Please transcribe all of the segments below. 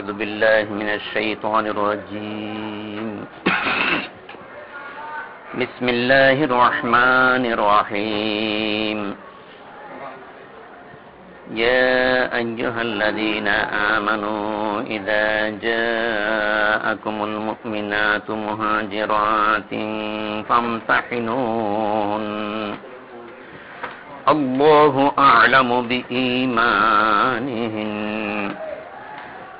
أعوذ بالله من الشيطان الرجيم. بسم الله الرحمن الرحيم. يا أيها الذين آمنوا إذا جاءكم المؤمنات مهاجرات فامتحنوهن الله أعلم بإيمانهن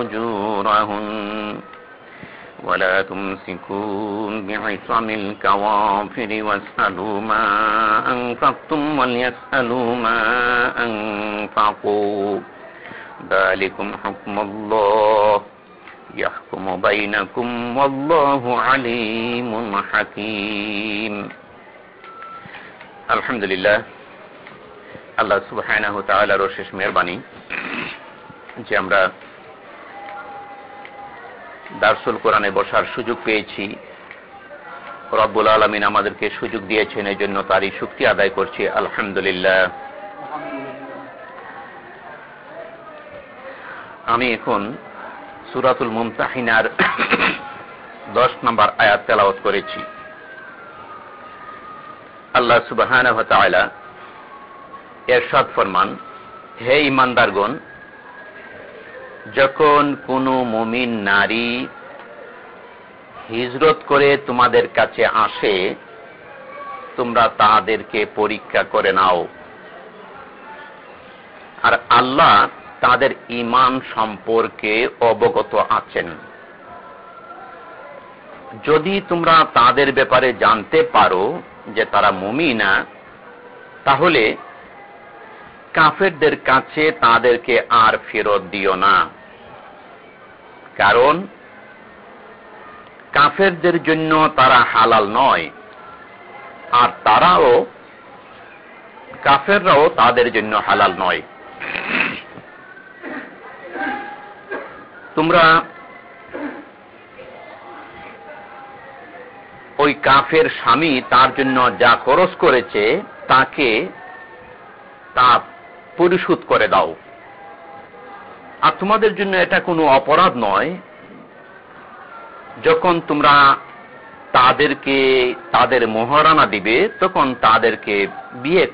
أجورهن ولا تمسكون بعصم الكوافر واسألوا ما أنفقتم وليسألوا ما أنفقوا ذلكم حكم الله يحكم بينكم والله عليم حكيم আলহামদুলিল্লাহ আল্লাহ সুবাহ শেষ মেহরবানি যে আমরা দার্সুল কোরআনে বসার সুযোগ পেয়েছি। রব্বুল আলমিন আমাদেরকে সুযোগ দিয়েছেন এই জন্য তারই শক্তি আদায় করছি। আলহামদুলিল্লাহ। আমি এখন সুরাতুল মুমতাহিনার দশ নম্বর আয়াত তেলাওয়াত করেছি। আল্লাহ সুবাহ এরশাদ ফরমান, হে ইমানদারগণ যখন কোনো মুমিন নারী হিজরত করে তোমাদের কাছে আসে, তোমরা তাদেরকে পরীক্ষা করে নাও। আর আল্লাহ তাদের ইমান সম্পর্কে অবগত আছেন। যদি তোমরা তাদের ব্যাপারে জানতে পারো যে তারা মুমিনা, তাহলে কাফেরদের কাছে তাদেরকে আর ফেরত দিও না। কারণ কাফেরদের জন্য তারা হালাল নয়। আর তারাও, কাফেররাও তাদের জন্য হালাল নয়। তোমরা ওই কাফের স্বামী তার জন্য যা খরচ করেছে, তাকে তা পরিশোধ করে দাও। আর তোমাদের জন্য এটা কোনো অপরাধ নয়, যখন তোমরা তাদেরকে, তাদের মহারানা দিবে, তখন তাদেরকে বিয়ে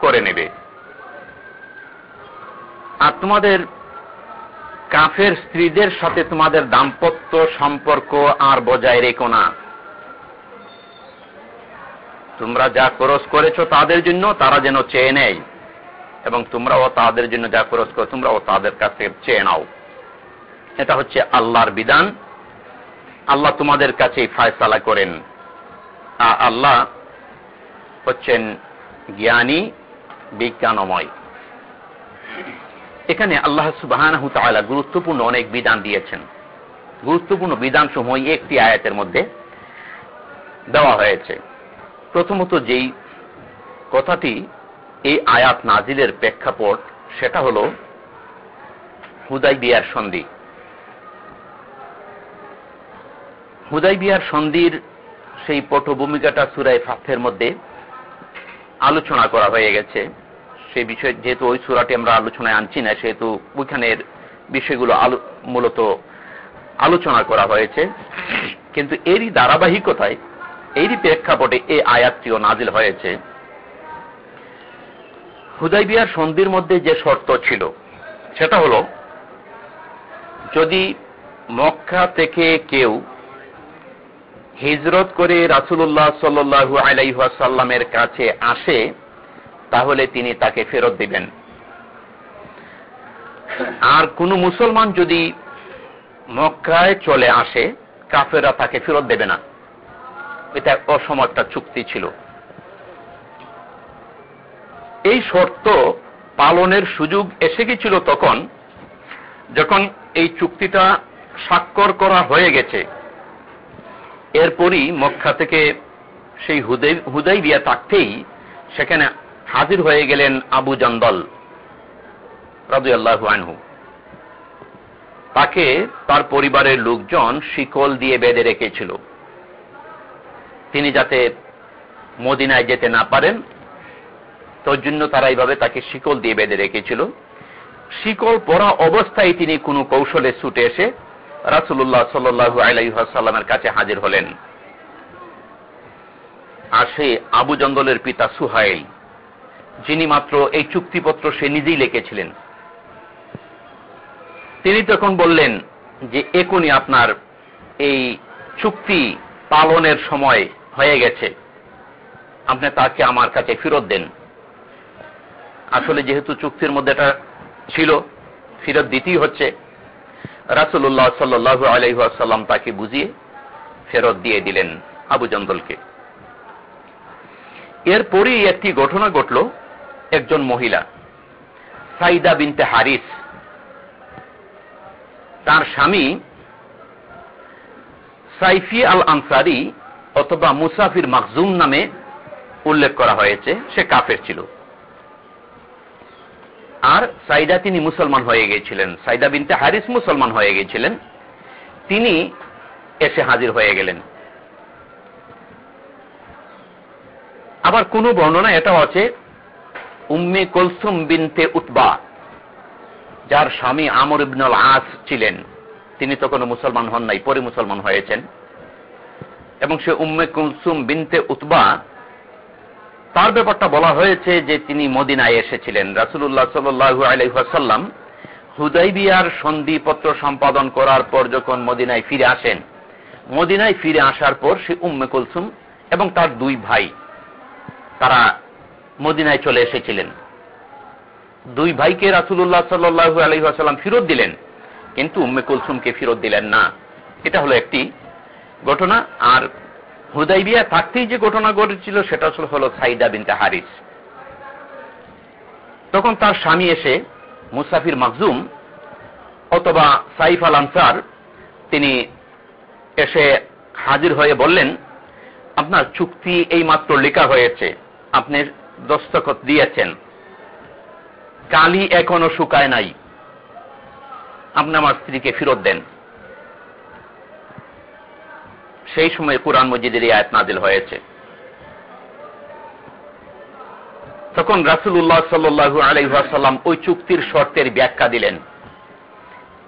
করে নেবে। আর তোমাদের কাফের স্ত্রীদের সাথে তোমাদের দাম্পত্য সম্পর্ক আর বজায় রেখো না। তোমরা যা খরচ করেছ তাদের জন্য, তারা যেন চেয়ে নেয়। এবং তোমরাও তাদের জন্য যা খরচ করো, তোমরাও তাদের কাছে চেয়ে নাও। এটা হচ্ছে আল্লাহর বিধান। আল্লাহ তোমাদের কাছে ফায়সালা করেন। আল্লাহ হচ্ছেন জ্ঞানী, বিজ্ঞানময়। এখানে আল্লাহ সুবাহ গুরুত্বপূর্ণ অনেক বিধান দিয়েছেন। গুরুত্বপূর্ণ বিধান সময় একটি আয়াতের মধ্যে দেওয়া হয়েছে। প্রথমত যেই কথাটি এই আয়াত নাজিলের প্রেক্ষাপট, সেটা হল হুদাই বিয়ার সন্ধি। হুদাই বিয়ার সন্ধির সেই পটভূমিকাটা সুরাই ফাথের মধ্যে আলোচনা করা হয়ে গেছে। সেই বিষয় যেহেতু ওই সুরাটি আমরা আলোচনায় আনছি না, সেহেতু ওইখানের বিষয়গুলো মূলত আলোচনা করা হয়েছে। কিন্তু এরই ধারাবাহিকতায়, এরই প্রেক্ষাপটে এই আয়াতটিও নাজিল হয়েছে। হুদাইবিয়ার সন্ধির মধ্যে যে শর্ত ছিল, সেটা হল, যদি মক্কা থেকে কেউ হিজরত করে রাসুল্লাহ সাল্লু আলাইসাল্লামের কাছে আসে, তাহলে তিনি তাকে ফেরত দিবেন। আর কোন মুসলমান যদি মক্কায় চলে আসে কাফেরা তাকে ফেরত দেবে না। এটা অসম একটা চুক্তি ছিল। এই শর্ত পালনের সুযোগ এসে গেছিল তখন, যখন এই চুক্তিটা স্বাক্ষর করা হয়ে গেছে। এরপরই মক্কা থেকে সেই হুদাই বিয়া থাকতেই সেখানে হাজির হয়ে গেলেন আবু জন্দল রাজু আল্লাহ আনহু। তাকে তার পরিবারের লোকজন শিকল দিয়ে বেঁধে রেখেছিল। তিনি যাতে মদিনায় যেতে না পারেন তোর জন্য তারা এইভাবে তাকে শিকল দিয়ে বেঁধে রেখেছিল। শিকল পরা অবস্থায় তিনি কোনো কৌশলে ছুটে এসে রাসুল্লাহ সাল্লু আলাইসাল্লামের কাছে হাজির হলেন। আর সে আবু জঙ্গলের পিতা সুহাইল, যিনি মাত্র এই চুক্তিপত্র সে নিজেই লিখেছিলেন। তিনি তখন বললেন যে, এখনই আপনার এই চুক্তি পালনের সময় হয়ে গেছে। আপনি তাকে আমার কাছে ফেরত দেন। আসলে যেহেতু চুক্তির মধ্যে এটা ছিল, ফেরত দিতেই হচ্ছে রাসুল্লাহ সাল্লু আলহাসাল্লাম তাকে বুঝিয়ে ফেরত দিয়ে দিলেন আবু জন্দলকে এরপরই একটি ঘটনা ঘটল একজন মহিলা, সাইদা বিনতে হারিস। তার স্বামী সাইফি আল আনসারি অথবা মুসাফির মাকজুম নামে উল্লেখ করা হয়েছে, সে কাফের ছিল। আর সাইদা তিনি মুসলমান হয়ে গিয়েছিলেন সাইদা বিনতে হারিস মুসলমান হয়ে গিয়েছিলেন তিনি এসে হাজির হয়ে গেলেন। আবার কোন বর্ণনা এটাও আছে, উম্মে কলসুম বিনতে উতবা, যার স্বামী আমর ইবনুল আস ছিলেন। তিনি তো কোনো মুসলমান হন নাই, পরে মুসলমান হয়েছেন। এবং সে উম্মে কুলসুম বিনতে উতবা তার ব্যাপারটা বলা হয়েছে যে তিনি মদিনায় এসেছিলেন। রাসুল্লাহ সাল্লু আলহাসাল্লাম হুদাইবিয়ার সন্ধিপত্র সম্পাদন করার পর যখন মদিনায় ফিরে আসেন, মদিনায় ফিরে আসার পর সে উম্মে কুলসুম এবং তার দুই ভাই, তারা মদিনায় চলে এসেছিলেন। দুই ভাইকে রাসুল্লাহ সাল্লু আলহাসাল্লাম ফিরত দিলেন, কিন্তু উম্মে কুলসুমকে ফিরত দিলেন না। এটা হলো একটি ঘটনা, আর হুদাইবিয়া থাকতেই যে ঘটনা ঘটেছিল, সেটা হলো সাইদা বিনতে হারিস। তখন তার স্বামী এসে মুসাফির মখজুম অথবা সাইফ আল আনসার, তিনি এসে হাজির হয়ে বললেন, আপনার চুক্তি এই মাত্র লেখা হয়েছে। আপনি দস্তখত দিয়েছেন। কালি এখনও শুকায় নাই। আপনি আমার স্ত্রীকে ফেরত দেন। সেই সময় কোরআন মজিদের এই আয়াত নাজিল হয়েছে। তখন রাসুল্লাহ সাল্লু আলাইসাল্লাম ওই চুক্তির শর্তের ব্যাখ্যা দিলেন।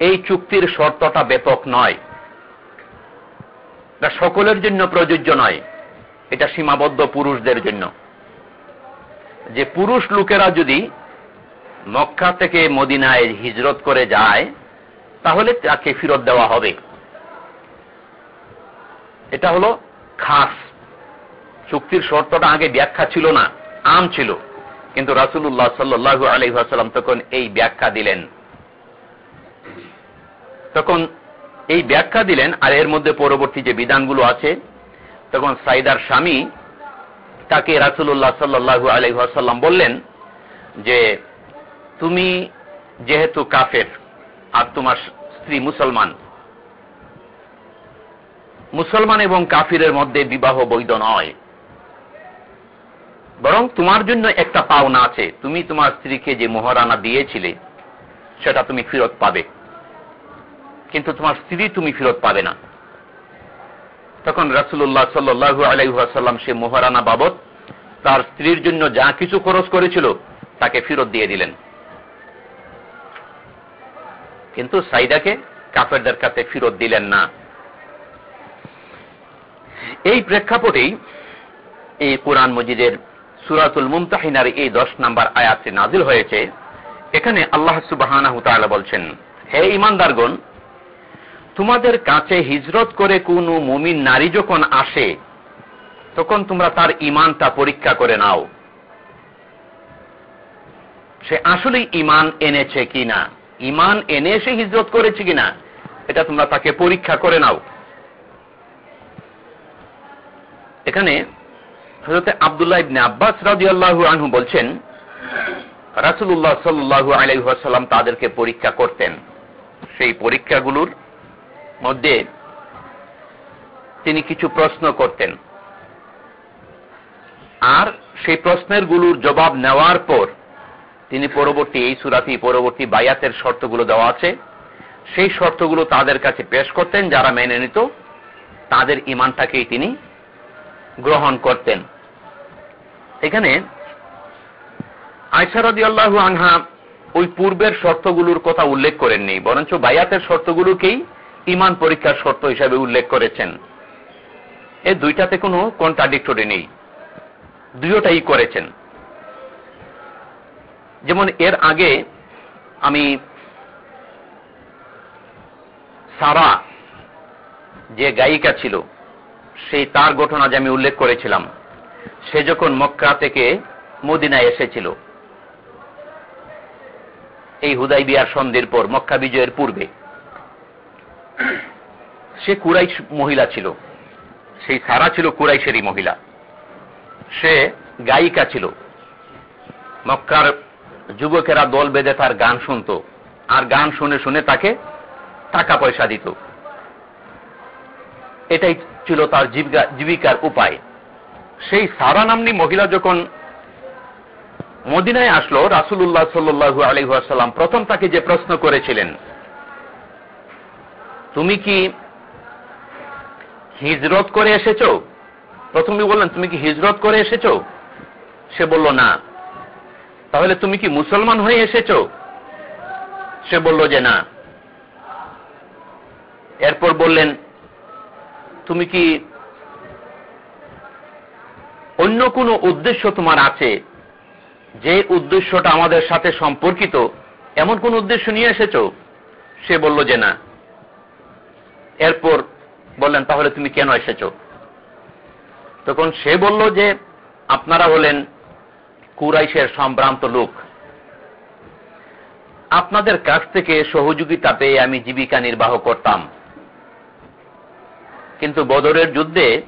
এই চুক্তির শর্তটা ব্যাপক নয়। এটা সকলের জন্য প্রযোজ্য নয়। এটা সীমাবদ্ধ পুরুষদের জন্য। যে পুরুষ লোকেরা যদি মক্কা থেকে মদিনায় হিজরত করে যায়, তাহলে তাকে ফেরত দেওয়া হবে। এটা হলো খাস। চুক্তির শর্তটা আগে ব্যাখ্যা ছিল না, আম ছিল। কিন্তু রাসুল্লাহ সাল্লু আলহাসাল্লাম তখন এই ব্যাখ্যা দিলেন। তখন এই ব্যাখ্যা দিলেন আর এর মধ্যে পরবর্তী যে বিধানগুলো আছে, তখন সাইদার স্বামী তাকে রাসুল্লাহ সাল্লু আলহাসাল্লাম বললেন যে, তুমি যেহেতু কাফের আর তোমার স্ত্রী মুসলমান মুসলমান এবং কাফিরের মধ্যে বিবাহ বৈধ নয়। বরং তোমার জন্য একটা পাওনা আছে। তুমি তোমার স্ত্রীকে যে মোহরানা দিয়েছিলে, সেটা তুমি ফেরত পাবে। কিন্তু তোমার স্ত্রী তুমি ফেরত পাবে না। তখন রাসুল্লাহ সাল্লু আলাইসাল্লাম সে মোহরানা বাবদ তার স্ত্রীর জন্য যা কিছু খরচ করেছিল, তাকে ফেরত দিয়ে দিলেন। কিন্তু সাইদাকে কাফেরদের কাছে ফেরত দিলেন না। এই প্রেক্ষাপটেই এই কোরআন মজিদের সুরাতুল মুমতাহিনার এই দশ নাম্বার আয়াতটি নাজিল হয়েছে। এখানে আল্লাহ সুবাহ বলছেন, হে ইমানদারগণ তোমাদের কাছে হিজরত করে কোন মুমিন নারী যখন আসে, তখন তোমরা তার ইমানটা পরীক্ষা করে নাও। সে আসলে ইমান এনেছে কিনা? ইমান এনে সে হিজরত করেছে কিনা? এটা তোমরা তাকে পরীক্ষা করে নাও। এখানে হজরত আবদুল্লাহ ইবনে আব্বাস রাজিয়াল্লাহু আনহু বলছেন রাসুল্লাহ সাল্লু আলাইসাল্লাম তাদেরকে পরীক্ষা করতেন। সেই পরীক্ষাগুলোর মধ্যে তিনি কিছু প্রশ্ন করতেন। আর সেই প্রশ্নেরগুলোর জবাব নেওয়ার পর তিনি পরবর্তী এই সুরাতি পরবর্তী বায়াতের শর্তগুলো দেওয়া আছে। সেই শর্তগুলো তাদের কাছে পেশ করতেন, যারা মেনে নিত, তাদের ইমানটাকেই তিনি গ্রহণ করতেন। এখানে আয়সারদি আল্লাহ আনহা ওই পূর্বের শর্তগুলোর কথা উল্লেখ করেননি, বরঞ্চ বায়াতের শর্তগুলোকেই ইমান পরীক্ষার শর্ত হিসাবে উল্লেখ করেছেন। এ দুইটাতে কোনো কন্ট্রাডিক্টরি নেই, দুইটাই করেছেন। যেমন এর আগে আমি সারা যে গায়িকা ছিল সেই তার ঘটনা যে আমি উল্লেখ করেছিলাম, সে যখন মক্কা থেকে মদিনায় এসেছিল, এই হুদাই বিয়ার সন্ধির পর, মক্কা বিজয়ের পূর্বে, সে কুরাইশ মহিলা ছিল। সেই সারা ছিল কুরাইশেরই মহিলা। সে গায়িকা ছিল। মক্কার যুবকেরা দল বেঁধে তার গান শুনত, আর গান শুনে শুনে তাকে টাকা পয়সা দিত। এটাই ছিল তার জীবিকার উপায়। সেই সারা নামনি মহিলা যখন মদিনায় আসলো রাসুল্লাহ সাল্লু আলহাসাল্লাম প্রথম তাকে যে প্রশ্ন করেছিলেন, তুমি কি হিজরত করে এসেছ? প্রথমে বললেন, তুমি কি হিজরত করে এসেছ? সে বলল, না। তাহলে তুমি কি মুসলমান হয়ে এসেছ? সে বলল যে, না। এরপর বললেন তুমি কি অন্য কোনো উদ্দেশ্য তোমার আছে? যে উদ্দেশ্যটা আমাদের সাথে সম্পর্কিত, এমন কোন উদ্দেশ্য নিয়ে এসেছ? সে বলল যে না। এরপর বললেন, তাহলে তুমি কেন এসেছ? তখন সে বলল যে, আপনারা হলেন কুরাইশের সম্ভ্রান্ত লোক। আপনাদের কাছ থেকে সহযোগিতা পেয়ে আমি জীবিকা নির্বাহ করতাম। কিন্তু বদরের যুদ্ধে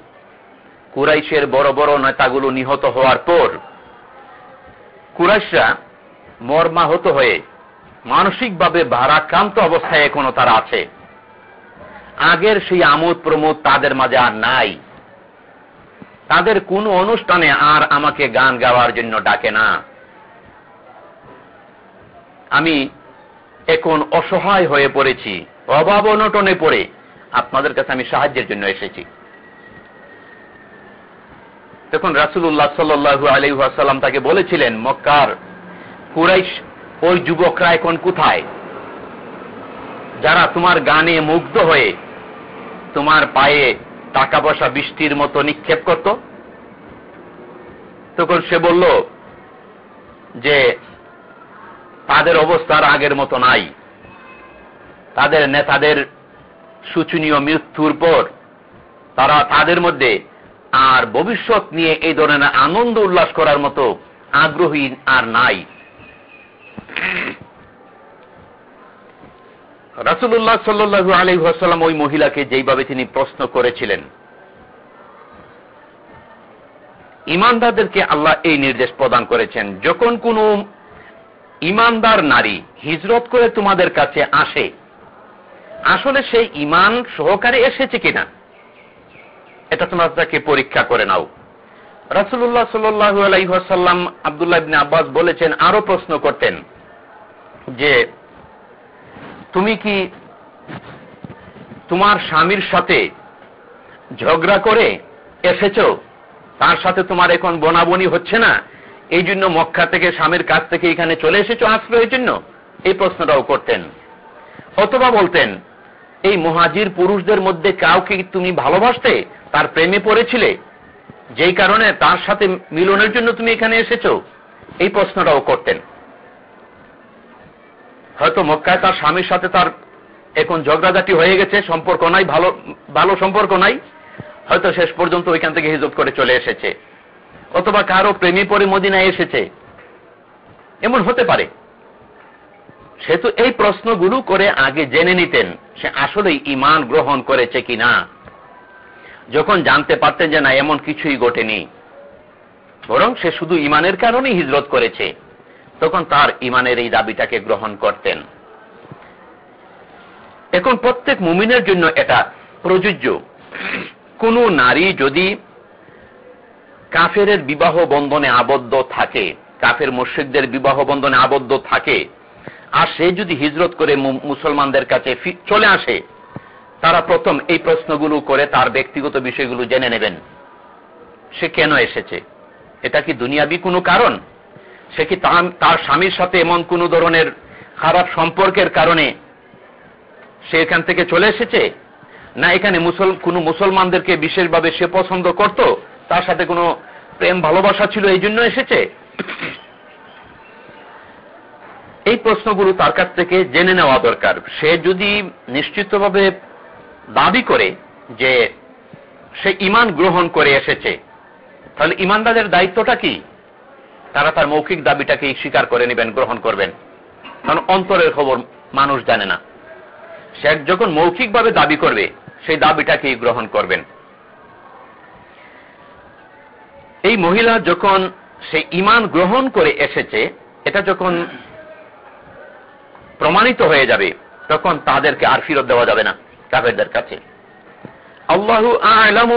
কুরাইশের বড় বড় নেতাগুলো নিহত হওয়ার পর কুরাইশরা মর্মাহত হয়ে মানসিকভাবে ভারাক্রান্ত অবস্থায় এখনও তারা আছে। আগের সেই আমোদ প্রমোদ তাদের মাঝে আর নাই। তাদের কোন অনুষ্ঠানে আর আমাকে গান গাওয়ার জন্য ডাকে না। আমি এখন অসহায় হয়ে পড়েছি, অভাব অনটনে পড়ে। আপনাদের কাছে আমি সাহায্যের জন্য এসেছি। তখন রাসুল্লাহ সাল্লু আলহাসাল্লাম তাকে বলেছিলেন, মক্কার কুরাইশ, ওই যুবকরা এখন কোথায়? যারা তোমার গানে মুগ্ধ হয়ে তোমার পায়ে টাকা পয়সা বৃষ্টির মতো নিক্ষেপ করত। তখন সে বলল যে, তাদের অবস্থার আগের মতো নাই। তাদের নেতাদের শোচনীয় মৃত্যুর পর তারা তাদের মধ্যে আর ভবিষ্যৎ নিয়ে এই ধরনের আনন্দ উল্লাস করার মতো আগ্রহী আর নাই। রাসুল্লাহ সাল্লু আলহাসাল্লাম ওই মহিলাকে যেইভাবে তিনি প্রশ্ন করেছিলেন, ইমানদারদেরকে আল্লাহ এই নির্দেশ প্রদান করেছেন, যখন কোন ইমানদার নারী হিজরত করে তোমাদের কাছে আসে আসলে সেই ইমান সহকারে এসেছে কিনা? এটা তোমরা তাকে পরীক্ষা করে নাও। রাসুল্লাহ সাল্লু আলাইসাল্লাম আবদুল্লাহ ইবনে আব্বাস বলেছেন, আরও প্রশ্ন করতেন যে, তুমি কি তোমার স্বামীর সাথে ঝগড়া করে এসেছ? তার সাথে তোমার এখন বনাবনি হচ্ছে না? এই জন্য মক্কা থেকে, স্বামীর কাছ থেকে এখানে চলে এসেছ আশ্রয়ের জন্য? এই প্রশ্নটাও করতেন। অথবা বলতেন এই মহাজির পুরুষদের মধ্যে কাউকে তুমি ভালোবাসতে? তার প্রেমে পড়েছিলে। যেই কারণে তার সাথে মিলনের জন্য তুমি এখানে এসেছ। এই প্রশ্নটাও করতেন। হয়তো মক্কায় তার স্বামীর সাথে তার এখন ঝগড়াঝাটি হয়ে গেছে, সম্পর্ক নাই, ভালো ভালো সম্পর্ক নাই। হয়তো শেষ পর্যন্ত ওইখান থেকে হিজত করে চলে এসেছে। অথবা কারও প্রেমী পরে মদিনায় এসেছে। এমন হতে পারে। সে তো এই প্রশ্নগুলো করে আগে জেনে নিতেন, সে আসলে ইমান গ্রহণ করেছে কিনা। যখন জানতে পারতেন যে না, এমন কিছুই ঘটেনি। বরং সে শুধু ইমানের কারণেই হিজরত করেছে। তখন তার ইমানের এই দাবিটাকে গ্রহণ করতেন। এখন প্রত্যেক মুমিনের জন্য এটা প্রযোজ্য। কোন নারী যদি কাফের বিবাহ বন্ধনে আবদ্ধ থাকে, কাফের মুর্শিকদের বিবাহ বন্ধনে আবদ্ধ থাকে আর সে যদি হিজরত করে মুসলমানদের কাছে চলে আসে, তারা প্রথম এই প্রশ্নগুলো করে তার ব্যক্তিগত বিষয়গুলো জেনে নেবেন। সে কেন এসেছে? এটা কি দুনিয়াবি কোনো কারণ? সে কি তার স্বামীর সাথে এমন কোন ধরনের খারাপ সম্পর্কের কারণে সে এখান থেকে চলে এসেছে? না এখানে মুসল কোনো মুসলমানদেরকে বিশেষভাবে সে পছন্দ করত? তার সাথে কোনো প্রেম ভালোবাসা ছিল, এই জন্য এসেছে? এই প্রশ্নগুলো তার কাছ থেকে জেনে নেওয়া দরকার। সে যদি নিশ্চিতভাবে দাবি করে যে সে ইমান গ্রহণ করে এসেছে, তাহলে ইমানদারের দায়িত্বটা কি? তারা তার মৌখিক দাবিটাকে স্বীকার করে নেবেন, গ্রহণ করবেন। কারণ অন্তরের খবর মানুষ জানে না। সে যখন মৌখিকভাবে দাবি করবে, সেই দাবিটাকেই গ্রহণ করবেন। এই মহিলা যখন সে ইমান গ্রহণ করে এসেছে, এটা যখন প্রমাণিত হয়ে যাবে, তখন তাদেরকে আর ফিরত দেওয়া যাবে না, কাফেরদের কাছে। আল্লাহু আলামু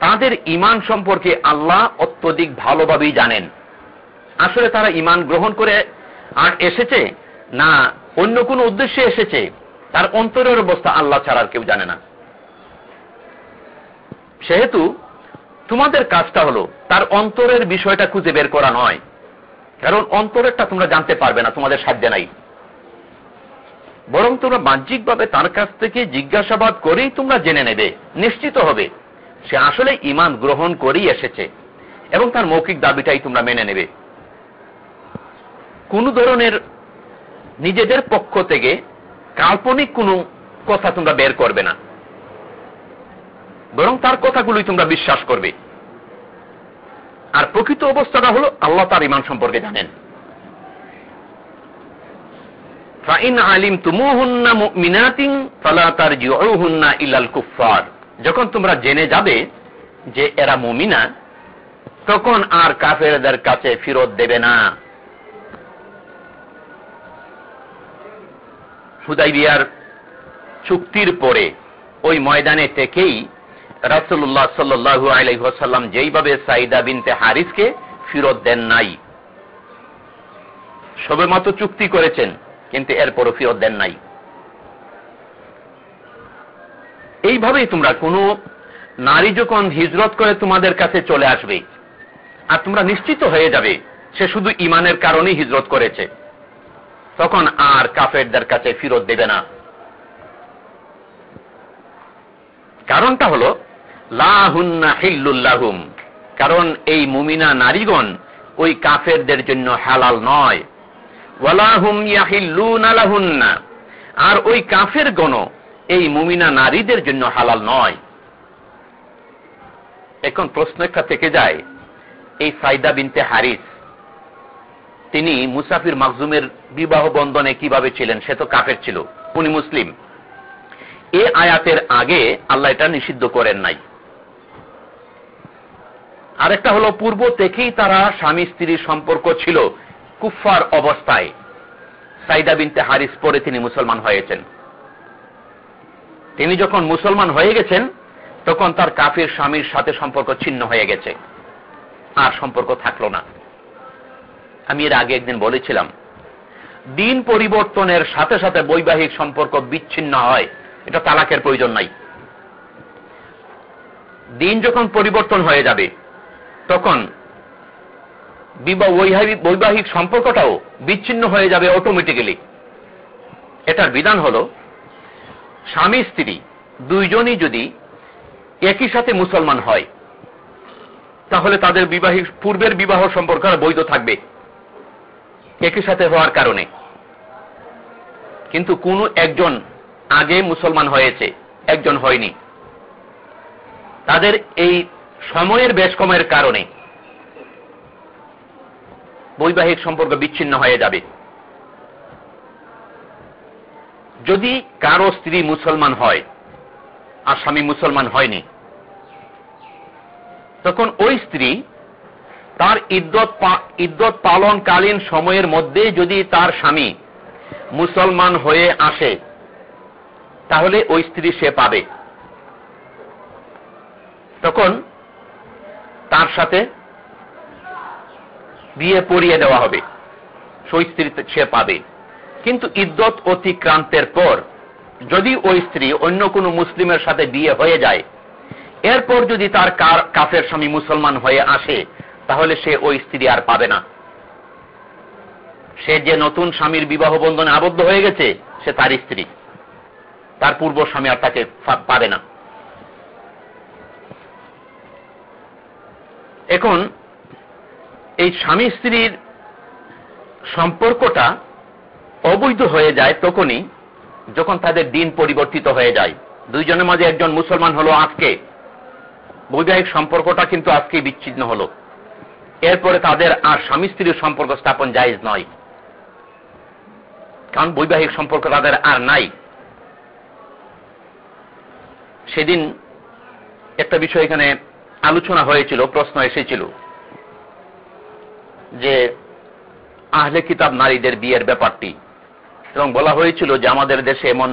তাদের ইমান সম্পর্কে আল্লাহ অত্যধিক ভালোভাবেই জানেন। আসলে তারা ইমান গ্রহণ করে আর এসেছে না অন্য কোন উদ্দেশ্যে এসেছে, তার অন্তরের অবস্থা আল্লাহ ছাড়ার কেউ জানে না। সেহেতু তোমাদের কাজটা হলো তার অন্তরের বিষয়টা খুঁজে বের করা নয়। কারণ অন্তরেরটা তোমরা জানতে পারবে না, তোমাদের সাধ্য নাই। বরং তোমরা বাহ্যিকভাবে তার কাছ থেকে জিজ্ঞাসাবাদ করেই তোমরা জেনে নেবে, নিশ্চিত হবে। সে আসলে ইমান গ্রহণ করেই এসেছে, এবং তার মৌখিক দাবিটাই তোমরা মেনে নেবে। কোন ধরনের নিজেদের পক্ষ থেকে কাল্পনিক কোনো কথা তোমরা বের করবে না, বরং তার কথাগুলোই তোমরা বিশ্বাস করবে। আর প্রকৃত অবস্থাটা হলো আল্লাহ তার ইমান সম্পর্কে জানেন। যখন তোমরা জেনে যাবে যে এরা মুমিনা, তখন আর কাফেরদের কাছে ফিরত দেবে না। হুদাইবিয়ার চুক্তির পরে ওই ময়দানে থেকেই রাসুল্লাহ সাল্লু আলাইসাল্লাম যেইভাবে সাইদা বিনতে হারিসকে ফিরত দেন নাই সবে মাত্র চুক্তি করেছেন, কিন্তু এরপরও ফিরত দেন নাই। এইভাবেই তোমরা কোন নারী যখন হিজরত করে তোমাদের কাছে চলে আসবে, আর তোমরা নিশ্চিত হয়ে যাবে, সে শুধু ইমানের কারণেই হিজরত করেছে, তখন আর কাফেরদের কাছে ফিরত দেবে না। কারণটা হল লাহুন্না কারণ এই মুমিনা নারীগণ ওই কাফেরদের জন্য হালাল নয়। আর ওই কাফের গণ এই মুমিনা নারীদের জন্য হালাল নয়। এখন প্রশ্ন একটা থেকে যায়, এই সাইদা বিনতে হারিস, তিনি মুসাফির মাকজুমের বিবাহ বন্ধনে কীভাবে ছিলেন? সে তো কাফের ছিল, উনি মুসলিম। এ আয়াতের আগে আল্লাহ এটা নিষিদ্ধ করেন নাই। আরেকটা হলো, পূর্ব থেকেই তারা স্বামী স্ত্রীর সম্পর্ক ছিল কুফার অবস্থায়। সাইদা বিনতে হারিস পরে তিনি মুসলমান হয়েছেন। তিনি যখন মুসলমান হয়ে গেছেন, তখন তার কাফির স্বামীর সাথে সম্পর্ক ছিন্ন হয়ে গেছে। আর সম্পর্ক থাকল না। আমি এর আগে একদিন বলেছিলাম, দিন পরিবর্তনের সাথে সাথে বৈবাহিক সম্পর্ক বিচ্ছিন্ন হয়, এটা তালাকের প্রয়োজন নাই। দিন যখন পরিবর্তন হয়ে যাবে তখন বৈবাহিক সম্পর্কটাও বিচ্ছিন্ন হয়ে যাবে অটোমেটিক্যালি এটার বিধান হল, স্বামী স্ত্রী দুইজনই যদি একই সাথে মুসলমান হয়, তাহলে তাদের বিবাহিক পূর্বের বিবাহ সম্পর্ক বৈধ থাকবে, একই সাথে হওয়ার কারণে। কিন্তু কোন একজন আগে মুসলমান হয়েছে, একজন হয়নি। তাদের এই সময়ের বেশ কমের কারণে বৈবাহিক সম্পর্ক বিচ্ছিন্ন হয়ে যাবে। যদি কারও স্ত্রী মুসলমান হয় আর স্বামী মুসলমান হয়নি, তখন ওই স্ত্রী তার ইদ্যত ইদ্যত পালনকালীন সময়ের মধ্যে যদি তার স্বামী মুসলমান হয়ে আসে, তাহলে ওই স্ত্রী সে পাবে। তখন তার সাথে বিয়ে পড়িয়ে দেওয়া হবে। স্ত্রী সে পাবে। কিন্তু ইদ্যত অতিক্রান্তের পর যদি ওই স্ত্রী অন্য কোনো মুসলিমের সাথে বিয়ে হয়ে যায়, এরপর যদি তার কাফের স্বামী মুসলমান হয়ে আসে, তাহলে সে ওই স্ত্রী আর পাবে না। সে যে নতুন স্বামীর বিবাহ বন্ধনে আবদ্ধ হয়ে গেছে, সে তার স্ত্রী। তার পূর্ব স্বামী আর তাকে পাবে না। এখন এই স্বামী স্ত্রীর সম্পর্কটা অবৈধ হয়ে যায় তখনই যখন তাদের দিন পরিবর্তিত হয়ে যায়। দুইজনের মাঝে একজন মুসলমান হলো আজকে। বৈবাহিক সম্পর্কটা কিন্তু আজকে বিচ্ছিন্ন হলো। এরপরে তাদের আর স্বামী স্ত্রীর সম্পর্ক স্থাপন জায়জ নয়। কারণ বৈবাহিক সম্পর্ক তাদের আর নাই। সেদিন একটা বিষয় এখানে আলোচনা হয়েছিল, প্রশ্ন এসেছিল যে আহলে কিতাব নারীদের বিয়ের ব্যাপারটি। এবং বলা হয়েছিল যে আমাদের দেশে এমন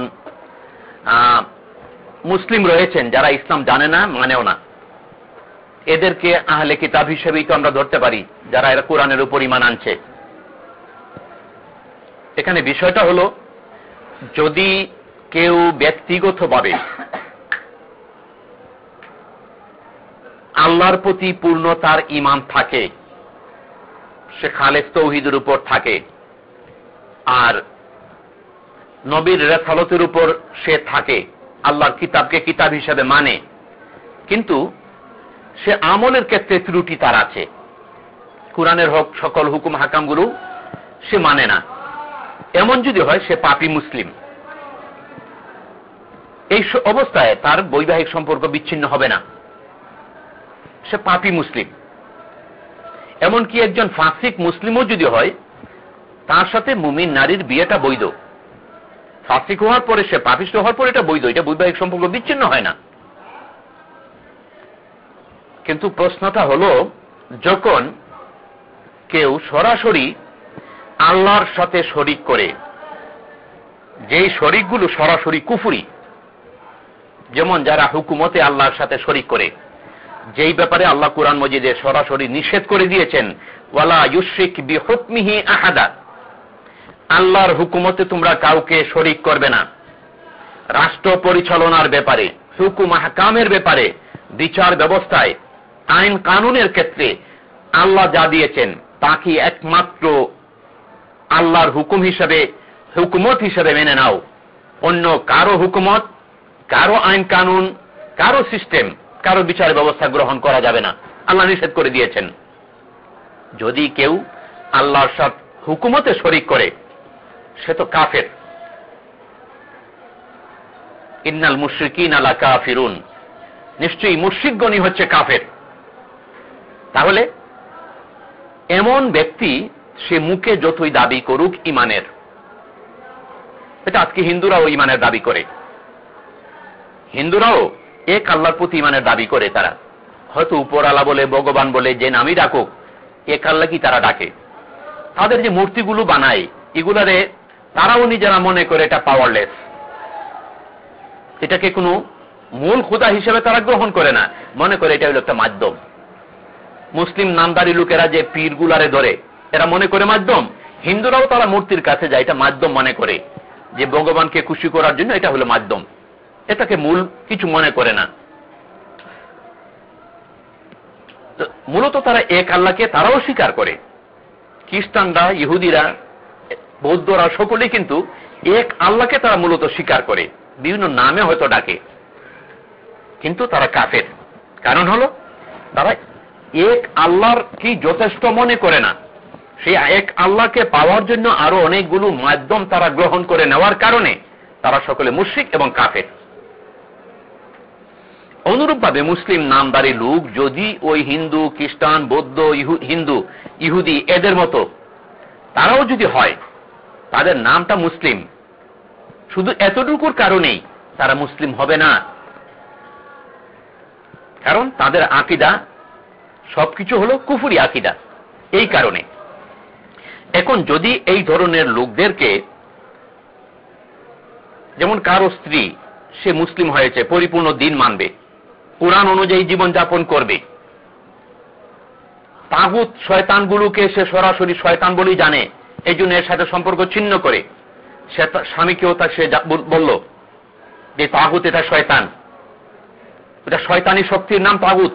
মুসলিম রয়েছেন যারা ইসলাম জানে না, মানেও না। এদেরকে আহলে কিতাব হিসেবেই তো আমরা ধরতে পারি, যারা এরা কোরআনের উপর ইমান আনছে। এখানে বিষয়টা হলো, যদি কেউ ব্যক্তিগতভাবে আল্লাহর প্রতি পূর্ণ তার ইমান থাকে। সে খালেস তৌহিদের উপর থাকে। আর নবীর রেসালতের উপর সে থাকে। আল্লাহর কিতাবকে কিতাব হিসেবে মানে। কিন্তু সে আমলের ক্ষেত্রে ত্রুটি তার আছে। কোরআনের হক সকল হুকুম হাকামগুলো সে মানে না। এমন যদি হয়, সে পাপি মুসলিম। এই অবস্থায় তার বৈবাহিক সম্পর্ক বিচ্ছিন্ন হবে না। সে পাপি মুসলিম। এমনকি একজন ফাঁসিক মুসলিমও যদি হয়, তার সাথে মুমিন নারীর বিয়েটা বৈধ। ফাঁসিক হওয়ার পরে সে পাপিষ্ট হওয়ার পরে এটা বৈধ, এটা বৈবাহিক সম্পর্ক বিচ্ছিন্ন হয় না। কিন্তু প্রশ্নটা হল, যখন কেউ সরাসরি আল্লাহর সাথে শরিক করে, যেই শরিকগুলো সরাসরি কুফুরি, যেমন যারা হুকুমতে আল্লাহর সাথে শরিক করে যেই ব্যাপারে আল্লাহ কোরআন মজিদে সরাসরি নিষেধ করে দিয়েছেন, ওয়ালা ইউসিক বিহকমিহি আহাদা। আল্লাহর হুকুমতে তোমরা কাউকে শরিক করবে না। রাষ্ট্র পরিচালনার ব্যাপারে, হুকুম হাকামের ব্যাপারে, বিচার ব্যবস্থায়, আইন কানুনের ক্ষেত্রে আল্লাহ যা দিয়েছেন, তা কি একমাত্র আল্লাহর হুকুম হিসেবে, হুকুমত হিসেবে মেনে নাও। অন্য কারও হুকুমত, কারও আইন কানুন, কারও সিস্টেম কারও বিচার ব্যবস্থা গ্রহণ করা যাবে না। আল্লাহ নিষেধ করে দিয়েছেন। যদি কেউ আল্লাহর সাথ হুকুমতে শরিক করে, সে তো কাফের। ইন্নাল মুশ্রিকিন আলা কাফিরুন। নিশ্চয়ই মুশ্রিকগণই হচ্ছে কাফের। তাহলে এমন ব্যক্তি সে মুখে যতই দাবি করুক ইমানের। এটা আজকে হিন্দুরাও ইমানের দাবি করে। হিন্দুরাও এক আল্লাহর প্রতি ইমানের দাবি করে তারা। হয়তো উপর আলা বলে, ভগবান বলে, যে নামই ডাকুক, এক আল্লাহ কি তারা ডাকে? তাদের যে মূর্তিগুলো বানায়, এগুলারে তারাও নিজেরা মনে করে এটা পাওয়ারলেস এটাকে কোনো মূল খুদা হিসেবে তারা গ্রহণ করে না। মনে করে এটা হলো একটা মাধ্যম। মুসলিম নামদারি লোকেরা যে পীর গুলারে ধরে, এরা মনে করে মাধ্যম। হিন্দুরাও তারা মূর্তির কাছে যায়, এটা মাধ্যম মনে করে। যে ভগবানকে খুশি করার জন্য এটা হলো মাধ্যম। এটাকে মূল কিছু মনে করে না। মূলত তারা এক আল্লাহকে তারাও স্বীকার করে। খ্রিস্টানরা, ইহুদিরা, বৌদ্ধরা সকলে কিন্তু এক আল্লাহকে তারা মূলত স্বীকার করে। বিভিন্ন নামে হয়তো ডাকে। কিন্তু তারা কাফের। কারণ হল, তারা এক আল্লাহর কি যথেষ্ট মনে করে না। সেই এক আল্লাহকে পাওয়ার জন্য আরও অনেকগুলো মাধ্যম তারা গ্রহণ করে নেওয়ার কারণে তারা সকলে মুশ্রিক এবং কাফের। অনুরূপভাবে মুসলিম নামদারি লোক যদি ওই হিন্দু, খ্রিস্টান, বৌদ্ধ হিন্দু, ইহুদি এদের মতো, তারাও যদি হয়, তাদের নামটা মুসলিম। শুধু এতটুকুর কারণেই তারা মুসলিম হবে না। কারণ তাদের আকিদা, সবকিছু হলো কুফুরি আকিদা, এই কারণে। এখন যদি এই ধরনের লোকদেরকে, যেমন কারও স্ত্রী, সে মুসলিম হয়েছে, পরিপূর্ণ দিন মানবে কোরআন অনুযায়ী জীবন যাপন করবে। তাগুত শয়তানগুলোকে সে সরাসরি শয়তান বলেই জানে। এই জন্য এর সাথে সম্পর্ক ছিন্ন করে। সে স্বামীকেও তা সে বলল যে তাগুত এটা শয়তান। এটা শয়তানি শক্তির নাম তাগুত।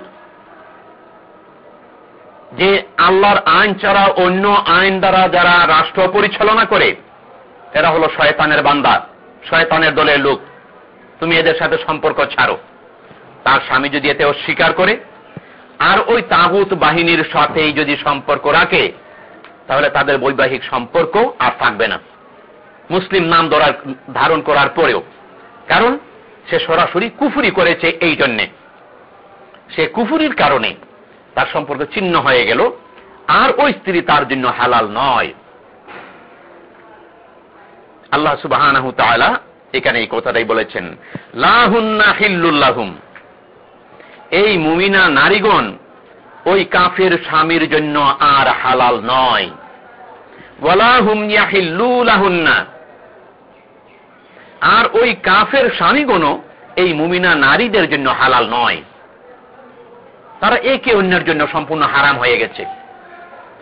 যে আল্লাহর আইন ছাড়া অন্য আইন দ্বারা যারা রাষ্ট্র পরিচালনা করে, এরা হলো শয়তানের বান্দা, শয়তানের দলের লোক। তুমি এদের সাথে সম্পর্ক ছাড়ো। তার স্বামী যদি এতে অস্বীকার করে, আর ওই তাগুত বাহিনীর সাথেই যদি সম্পর্ক রাখে, তাহলে তাদের বৈবাহিক সম্পর্ক আর থাকবে না। মুসলিম নাম ধারণ করার পরেও। কারণ, সে সরাসরি কুফুরি করেছে এই জন্যে। সে কুফুরির কারণে তার সম্পর্ক চিহ্ন হয়ে গেল, আর ওই স্ত্রী তার জন্য হালাল নয়। আল্লাহ সুবাহ এখানে এই কথাটাই বলেছেন লাহুন্না হিল্লুল্লাহুম। এই মুমিনা নারীগণ ওই কাফের স্বামীর জন্য আর হালাল নয়। আর ওই কাফের স্বামীগণও এই মুমিনা নারীদের জন্য হালাল নয়। তারা একে অন্যের জন্য সম্পূর্ণ হারাম হয়ে গেছে।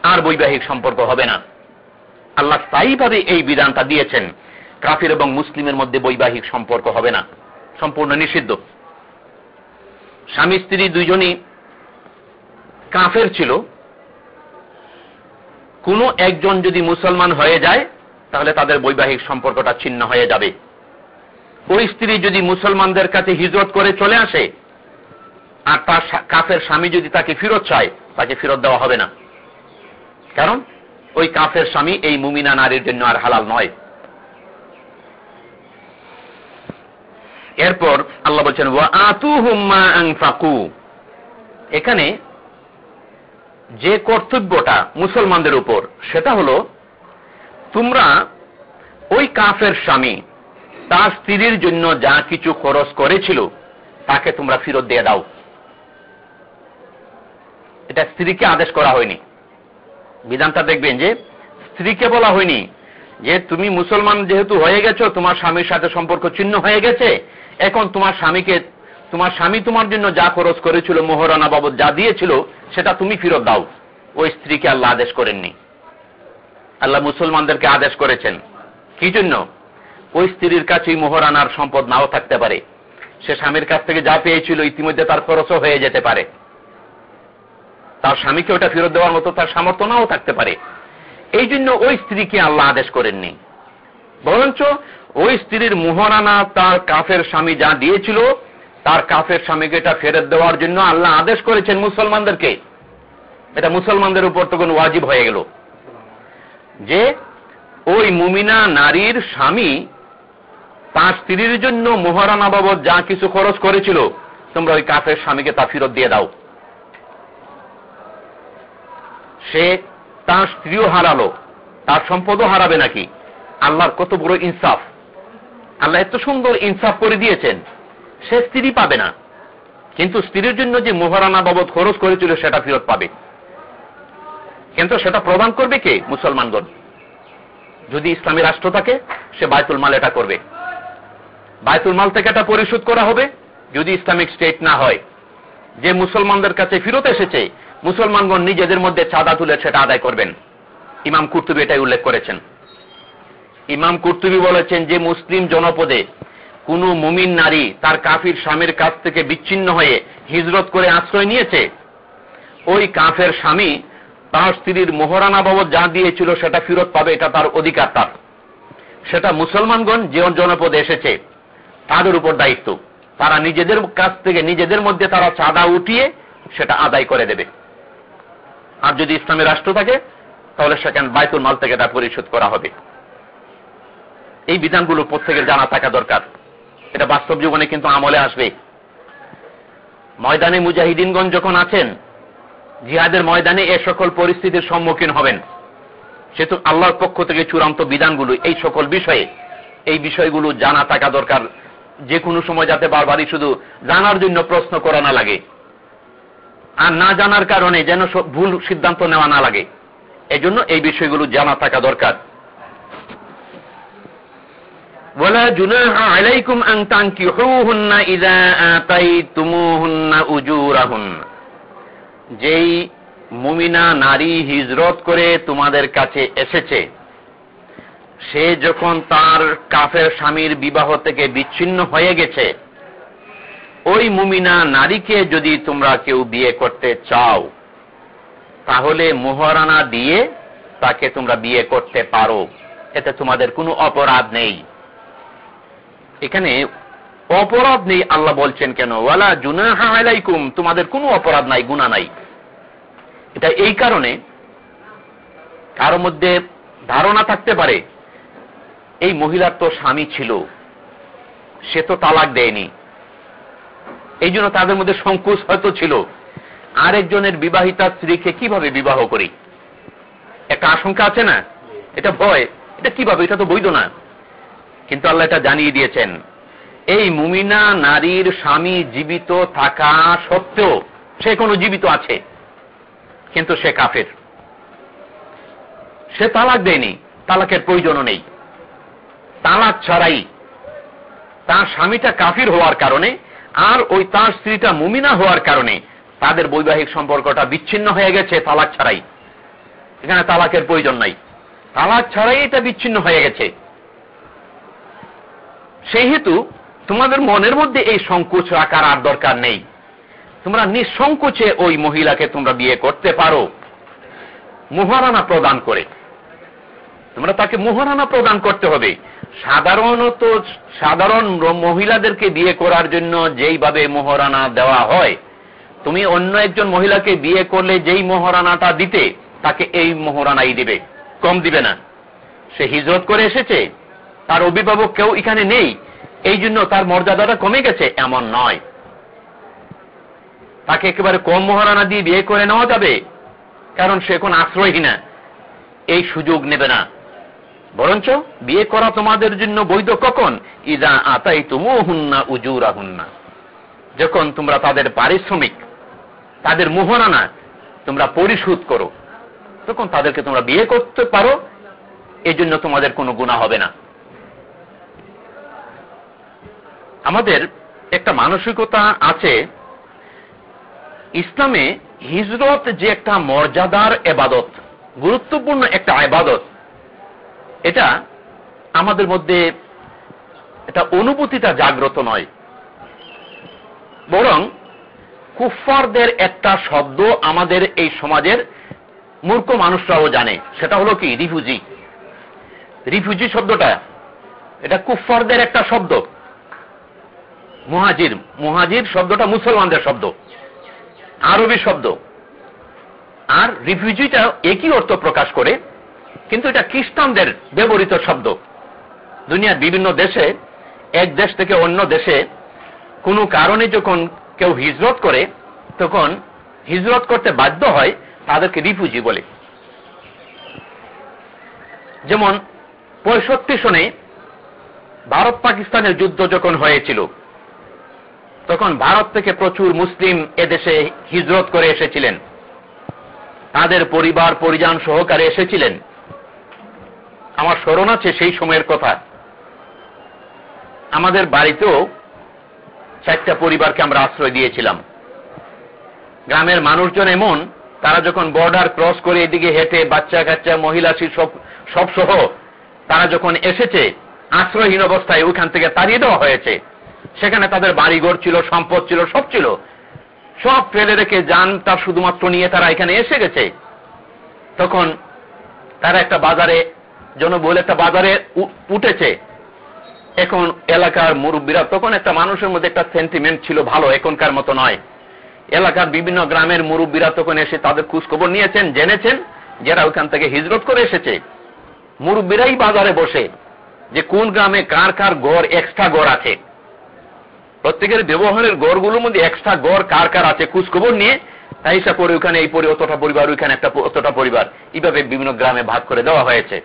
আর বৈবাহিক সম্পর্ক হবে না। আল্লাহ স্থায়ীভাবে এই বিধানটা দিয়েছেন, কাফির এবং মুসলিমের মধ্যে বৈবাহিক সম্পর্ক হবে না। সম্পূর্ণ নিষিদ্ধ। স্বামী, স্ত্রী দুইজনই কাফের ছিল। কোনো একজন যদি মুসলমান হয়ে যায়, তাহলে তাদের বৈবাহিক সম্পর্কটা ছিন্ন হয়ে যাবে। ওই স্ত্রী যদি মুসলমানদের কাছে হিজরত করে চলে আসে, আর তার কাফের স্বামী যদি তাকে ফেরত চায়, তাকে ফেরত দেওয়া হবে না। কারণ ওই কাফের স্বামী এই মুমিনা নারীর জন্য আর হালাল নয়। এরপর আল্লাহ বলছেন এখানে যে কর্তব্যটা মুসলমানদের উপর, সেটা হলো তোমরা ওই কাফের স্বামী, তার স্ত্রীর জন্য যা কিছু খরচ করেছিল, তাকে তোমরা ফিরত দিয়ে দাও। এটা স্ত্রীকে আদেশ করা হয়নি। বিধানটা দেখবেন যে, স্ত্রীকে বলা হয়নি যে তুমি মুসলমান যেহেতু হয়ে গেছো, তোমার স্বামীর সাথে সম্পর্ক চিহ্ন হয়ে গেছে, এখন তোমার স্বামীকে, তোমার স্বামী তোমার জন্য যা খরচ করেছিল, মোহরানা বাবদ যা দিয়েছিল, সেটা তুমি ফিরত দাও। ওই স্ত্রীকে আল্লাহ আদেশ করেননি। আল্লাহ মুসলমানদেরকে আদেশ করেছেন। কি জন্য? ওই স্ত্রীর কাছেই মোহরানার সম্পদ নাও থাকতে পারে। সে স্বামীর কাছ থেকে যা পেয়েছিল, ইতিমধ্যে তার খরচও হয়ে যেতে পারে। তার স্বামীকে ওটা ফেরত দেওয়ার মতো তার সামর্থ্য নাও থাকতে পারে। এই জন্য ওই স্ত্রীকে আল্লাহ আদেশ করেননি। বরঞ্চ ওই স্ত্রীর মোহরানা তার কাফের স্বামী যা দিয়েছিল, তার কাফের স্বামীকে এটা ফেরত দেওয়ার জন্য আল্লাহ আদেশ করেছেন মুসলমানদেরকে। এটা মুসলমানদের উপর তখন ওয়াজিব হয়ে গেল। যে ওই মুমিনা নারীর স্বামী তার স্ত্রীর জন্য মোহরানা বাবদ যা কিছু খরচ করেছিল, তোমরা ওই কাফের স্বামীকে তা ফেরত দিয়ে দাও। সে তার স্ত্রীও হারালো, তার সম্পদও হারাবে নাকি? আল্লাহর কত বড় ইনসাফ। আল্লাহ এত সুন্দর ইনসাফ করে দিয়েছেন, সে স্ত্রী পাবে না। কিন্তু স্ত্রীর জন্য যে মোহরানা বাবদ খরচ করেছিল, সেটা ফেরত পাবে। কিন্তু সেটা প্রদান করবে কে? মুসলমানগণ। যদি ইসলামী রাষ্ট্র থাকে, সে বায়তুল মাল এটা করবে। বায়তুল মাল থেকে এটা পরিশোধ করা হবে, যদি ইসলামিক স্টেট না হয়। যে মুসলমানদের কাছে ফিরত এসেছে মুসলমানগণ নিজেদের মধ্যে চাঁদা তুলে সেটা আদায় করবেন। ইমাম কুর্তুবি এটাই উল্লেখ করেছেন। ইমাম কুর্তুবি বলেছেন যে মুসলিম জনপদে কোন মুমিন নারী তার কাফির স্বামীর কাছ থেকে বিচ্ছিন্ন হয়ে হিজরত করে আশ্রয় নিয়েছে। ওই কাফের স্বামী তার স্ত্রীর মোহরানা বাবদ যা দিয়েছিল সেটা ফেরত পাবে, এটা তার অধিকার তার। সেটা মুসলমানগণ যে জনপদে এসেছে, তাদের উপর দায়িত্ব। তারা নিজেদের কাছ থেকে নিজেদের মধ্যে তারা চাঁদা উঠিয়ে সেটা আদায় করে দেবে। আর যদি ইসলামী রাষ্ট্র থাকে, তাহলে সেখানে বাইতুল মাল থেকে তা পরিশোধ করা হবে। এই বিধানগুলো প্রত্যেকের জানা থাকা দরকার। এটা বাস্তব জীবনে কিন্তু আমলে আসবে। ময়দানে মুজাহিদিনগঞ্জ যখন আছেন, জিহাদের ময়দানে এ সকল পরিস্থিতির সম্মুখীন হবেন। সেহেতু আল্লাহর পক্ষ থেকে চূড়ান্ত বিধানগুলো, এই সকল বিষয়ে, এই বিষয়গুলো জানা থাকা দরকার। যে কোনো সময় যাতে বারবারই শুধু জানার জন্য প্রশ্ন করা না লাগে। আর না জানার কারণে যেন ভুল সিদ্ধান্ত নেওয়া না লাগে এজন্য এই বিষয়গুলো জানা থাকা দরকার ولا جناح عليكم أن تنكحوهن إذا آتيتموهن أجورهن যেই মুমিনা নারী হিজরত করে তোমাদের কাছে এসেছে সে যখন তার কাফের স্বামীর বিবাহ থেকে বিচ্ছিন্ন হয়ে গেছে ওই মুমিনা নারীকে যদি তোমরা কেউ বিয়ে করতে চাও, তাহলে মোহরানা দিয়ে তাকে তোমরা বিয়ে করতে পারো। এতে তোমাদের কোনো অপরাধ নেই। এখানে অপরাধ নেই আল্লাহ বলছেন কেন? ওয়ালা জুনাহা আলাইকুম, তোমাদের কোনো অপরাধ নাই গুণা নাই। এটা এই কারণে কারও মধ্যে ধারণা থাকতে পারে, এই মহিলার তো স্বামী ছিল, সে তো তালাক দেয়নি। এই জন্য তাদের মধ্যে সংকোচ হয়তো ছিল। আরেকজনের বিবাহিতা স্ত্রীকে কীভাবে বিবাহ করি? একটা আশঙ্কা আছে না? এটা ভয়। এটা কীভাবে? এটা তো বৈধ না। কিন্তু আল্লাহ এটা জানিয়ে দিয়েছেন, এই মুমিনা নারীর স্বামী জীবিত থাকা সত্ত্বেও সে কোনো জীবিত আছে, কিন্তু সে কাফের। সে তালাক দেয়নি, তালাকের প্রয়োজনও নেই। তালাক ছাড়াই তার স্বামীটা কাফির হওয়ার কারণে আর ওই তার স্ত্রীটা মুমিনা হওয়ার কারণে তাদের বৈবাহিক সম্পর্কটা বিচ্ছিন্ন হয়ে গেছে তালাক ছাড়াই। এখানে তালাকের প্রয়োজন নাই। তালাক ছাড়াই এটা বিচ্ছিন্ন হয়ে গেছে। সেহেতু তোমাদের মনের মধ্যে এই সংকোচ রাখার আর দরকার নেই। তোমরা নিঃসংকোচে ওই মহিলাকে তোমরা বিয়ে করতে পারো। মোহরানা প্রদান করে। তোমরা তাকে মোহরানা প্রদান করতে হবে। সাধারণত সাধারণ মহিলাদেরকে বিয়ে করার জন্য যেইভাবে মোহরানা দেওয়া হয়, তুমি অন্য একজন মহিলাকে বিয়ে করলে যেই মোহরানাটা দিতে, তাকে এই মোহরানাই দিবে, কম দিবে না। সে হিজরত করে এসেছে, তার অভিভাবক কেউ এখানে নেই, এই জন্য তার মর্যাদাটা কমে গেছে, এমন নয়। তাকে একেবারে কম মহারানা দিয়ে বিয়ে করে নেওয়া যাবে, কারণ সে এখন আশ্রয়হীনা, এই সুযোগ নেবে না। বরঞ্চ বিয়ে করা তোমাদের জন্য বৈধ কখন? ইদা আতাই তুমো হুন্না উজুরা হুন্না যখন তোমরা তাদের পারিশ্রমিক, তাদের মোহরানা তোমরা পরিশোধ করো, তখন তাদেরকে তোমরা বিয়ে করতে পারো এই জন্য তোমাদের কোনো গুণা হবে না। আমাদের একটা মানসিকতা আছে, ইসলামে হিজরত যে একটা মর্যাদার এবাদত, গুরুত্বপূর্ণ একটা আবাদত এটা আমাদের মধ্যে এটা অনুভূতিটা জাগ্রত নয়। বরং কুফারদের একটা শব্দ আমাদের এই সমাজের মূর্খ মানুষরাও জানে। সেটা হলো কি? রিফিউজি। রিফিউজি শব্দটা, এটা কুফারদের একটা শব্দ। মুহাজির। মুহাজির শব্দটা মুসলমানদের শব্দ। আরবি শব্দ। আর রিফিউজিটা একই অর্থ প্রকাশ করে কিন্তু এটা খ্রিস্টানদের ব্যবহৃত শব্দ। দুনিয়ার বিভিন্ন দেশে, এক দেশ থেকে অন্য দেশে কোনো কারণে যখন কেউ হিজরত করে, তখন হিজরত করতে বাধ্য হয় তাদেরকে রিফিউজি বলে। যেমন পঁয়ষট্টি সনে ভারত পাকিস্তানের যুদ্ধ যখন হয়েছিল, তখন ভারত থেকে প্রচুর মুসলিম এদেশে হিজরত করে এসেছিলেন। তাদের পরিবার পরিজন সহকারে এসেছিলেন। আমার স্মরণ আছে সেই সময়ের কথা। আমাদের বাড়িতেও চারটা পরিবারকে আমরা আশ্রয় দিয়েছিলাম। গ্রামের মানুষজন এমন, তারা যখন বর্ডার ক্রস করে এদিকে হেঁটে বাচ্চা কাচ্চা, মহিলা সব সব সহ, তারা যখন এসেছে, আশ্রয়হীন অবস্থায় ওইখান থেকে তাড়িয়ে দেওয়া হয়েছে। সেখানে তাদের বাড়িঘর ছিল, সম্পদ ছিল, সব ছিল। সব ফেলে রেখে যান তার শুধুমাত্র নিয়ে তারা এখানে এসে গেছে। তখন তারা একটা বাজারে জনবহুল একটা বাজারে উঠেছে। এখন এলাকার মুরব্বীরা, তখন একটা মানুষের মধ্যে একটা সেন্টিমেন্ট ছিল ভালো, এখনকার মতো নয়। এলাকার বিভিন্ন গ্রামের মুরব্বীরা তখন এসে তাদের খোঁজ খবর নিয়েছেন, জেনেছেন, যারা ওখান থেকে হিজরত করে এসেছে। মুরব্বীরাই বাজারে বসে যে কোন গ্রামে কার কার গড় এক্সট্রা গড় আছে। প্রত্যেকের ব্যবহারের গড়গুলোর মধ্যে এক্সট্রা গড় কার কার আছে খোঁজখবর নিয়ে তাই হিসাব করে ওখানে এই পরি অতটা পরিবার, ওইখানে একটা অতটা পরিবার। এইভাবে বিভিন্ন গ্রামে ভাগ করে দেওয়া হয়েছে।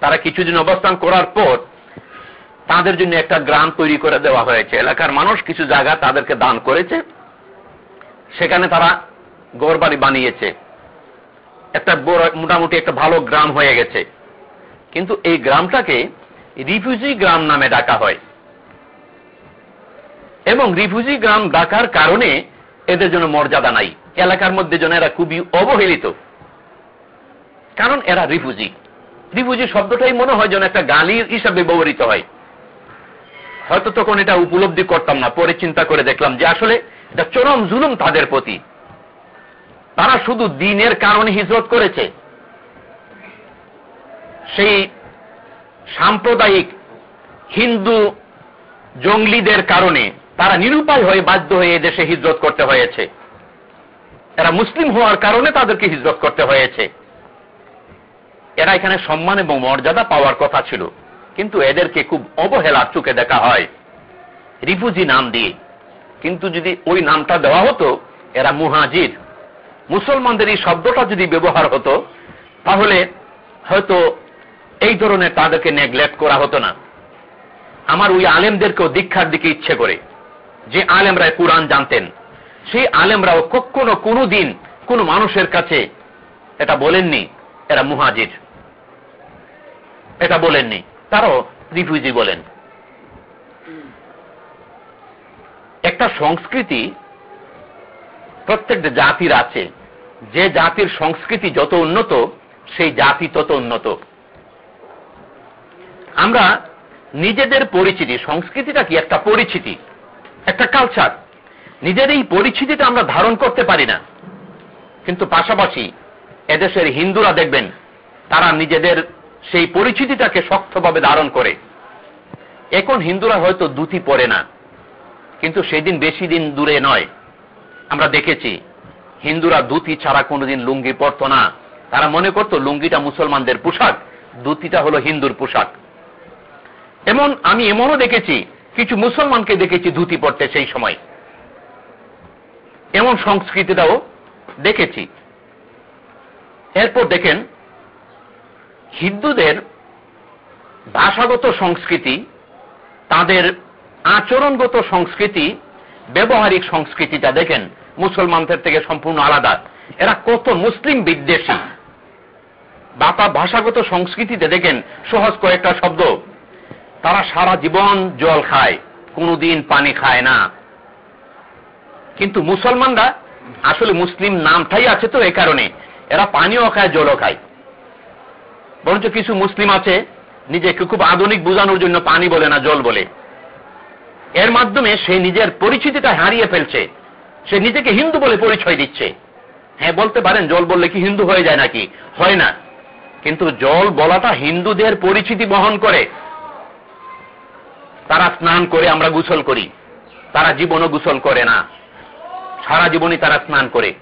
তারা কিছুদিন অবস্থান করার পর তাদের জন্য একটা গ্রাম তৈরি করে দেওয়া হয়েছে। এলাকার মানুষ কিছু জায়গা তাদেরকে দান করেছে। সেখানে তারা গড় বাড়ি বানিয়েছে। একটা মোটামুটি একটা ভালো গ্রাম হয়ে গেছে। কিন্তু এই গ্রামটাকে রিফিউজি গ্রাম নামে ডাকা হয়। এবং রিফিউজি গ্রাম ডাকার কারণে এদের জন্য মর্যাদা নাই। এলাকার মধ্যে যেন এরা খুবই অবহেলিত। কারণ এরা রিফিউজি। রিফিউজি শব্দটাই মনে হয় যেন একটা গালির হিসাবে ব্যবহৃত হয়। হয়তো তখন এটা উপলব্ধি করতাম না, পরে চিন্তা করে দেখলাম যে আসলে এটা চরম জুলুম তাদের প্রতি। তারা শুধু দিনের কারণে হিজরত করেছে। সেই সাম্প্রদায়িক হিন্দু জঙ্গলিদের কারণে তারা নিরুপায় হয়ে বাধ্য হয়ে দেশে হিজরত করতে হয়েছে। এরা মুসলিম হওয়ার কারণে তাদেরকে হিজরত করতে হয়েছে। এরা এখানে সম্মান এবং মর্যাদা পাওয়ার কথা ছিল, কিন্তু এদেরকে খুব অবহেলার চোখে দেখা হয়। রিফুজি নাম দিয়ে। কিন্তু যদি ওই নামটা দেওয়া হতো, এরা মুহাজির। মুসলমানদের এই শব্দটা যদি ব্যবহার হতো, তাহলে হয়তো এই ধরনের তাদেরকে নেগলেক্ট করা হতো না। আমার ওই আলেমদেরকেও দীক্ষার দিকে ইচ্ছে করে, যে আলেমরা কোরআন জানতেন। সেই আলেমরাও কখনো কোনো দিন কোন মানুষের কাছে এটা বলেননি, এরা মুহাজির। এটা বলেননি। তারাও রিফিউজি বলেন। একটা সংস্কৃতি, প্রত্যেকটা জাতির আছে। যে জাতির সংস্কৃতি যত উন্নত, সেই জাতি তত উন্নত। আমরা নিজেদের পরিচিতি, সংস্কৃতিটা কি একটা পরিচিতি? একটা কালচার নিজের এই পরিচিতিটা আমরা ধারণ করতে পারি না। কিন্তু পাশাপাশি এদেশের হিন্দুরা দেখবেন, তারা নিজেদের সেই পরিচিতিটাকে শক্তভাবে ধারণ করে। এখন হিন্দুরা হয়তো দুটি পরে না, কিন্তু সেদিন বেশি দিন দূরে নয়। আমরা দেখেছি, হিন্দুরা দুতি ছাড়া কোনোদিন লুঙ্গি পরত না। তারা মনে করত লুঙ্গিটা মুসলমানদের পোশাক, দুতিটা হলো হিন্দুর পোশাক। এমন, আমি এমনও দেখেছি, কিছু মুসলমানকে দেখেছি ধুতি পড়তে সেই সময়। এমন সংস্কৃতিটাও দেখেছি। এরপর দেখেন হিন্দুদের ভাষাগত সংস্কৃতি, তাদের আচরণগত সংস্কৃতি, ব্যবহারিক সংস্কৃতিটা দেখেন, মুসলমানদের থেকে সম্পূর্ণ আলাদা। এরা কত মুসলিম বিদ্বেষী। বাপা ভাষাগত সংস্কৃতিতে দেখেন, সহজ কয়েকটা শব্দ। তারা সারা জীবন জল খায়, কোনদিন পানি খায় না। কিন্তু মুসলমানরা আসলে মুসলিম নামটাই আছে তো এ কারণে। এরা পানিও খায়, জলও খায়। বরঞ্চ কিছু মুসলিম আছে, নিজেকে খুব আধুনিক বোঝানোর জন্য পানি বলে না, জল বলে। এর মাধ্যমে সে নিজের পরিচিতিটা হারিয়ে ফেলছে। সে নিজেকে হিন্দু বলে পরিচয় দিচ্ছে। হ্যাঁ বলতে পারেন, জল বললে কি হিন্দু হয়ে যায় নাকি? হয় না। কিন্তু জল বলাটা হিন্দুদের পরিচিতি বহন করে। তারা স্নান করে আমরা গুসল করি। তারা জীবনও গুসল করে না। সারা জীবনই তারা স্নান করে।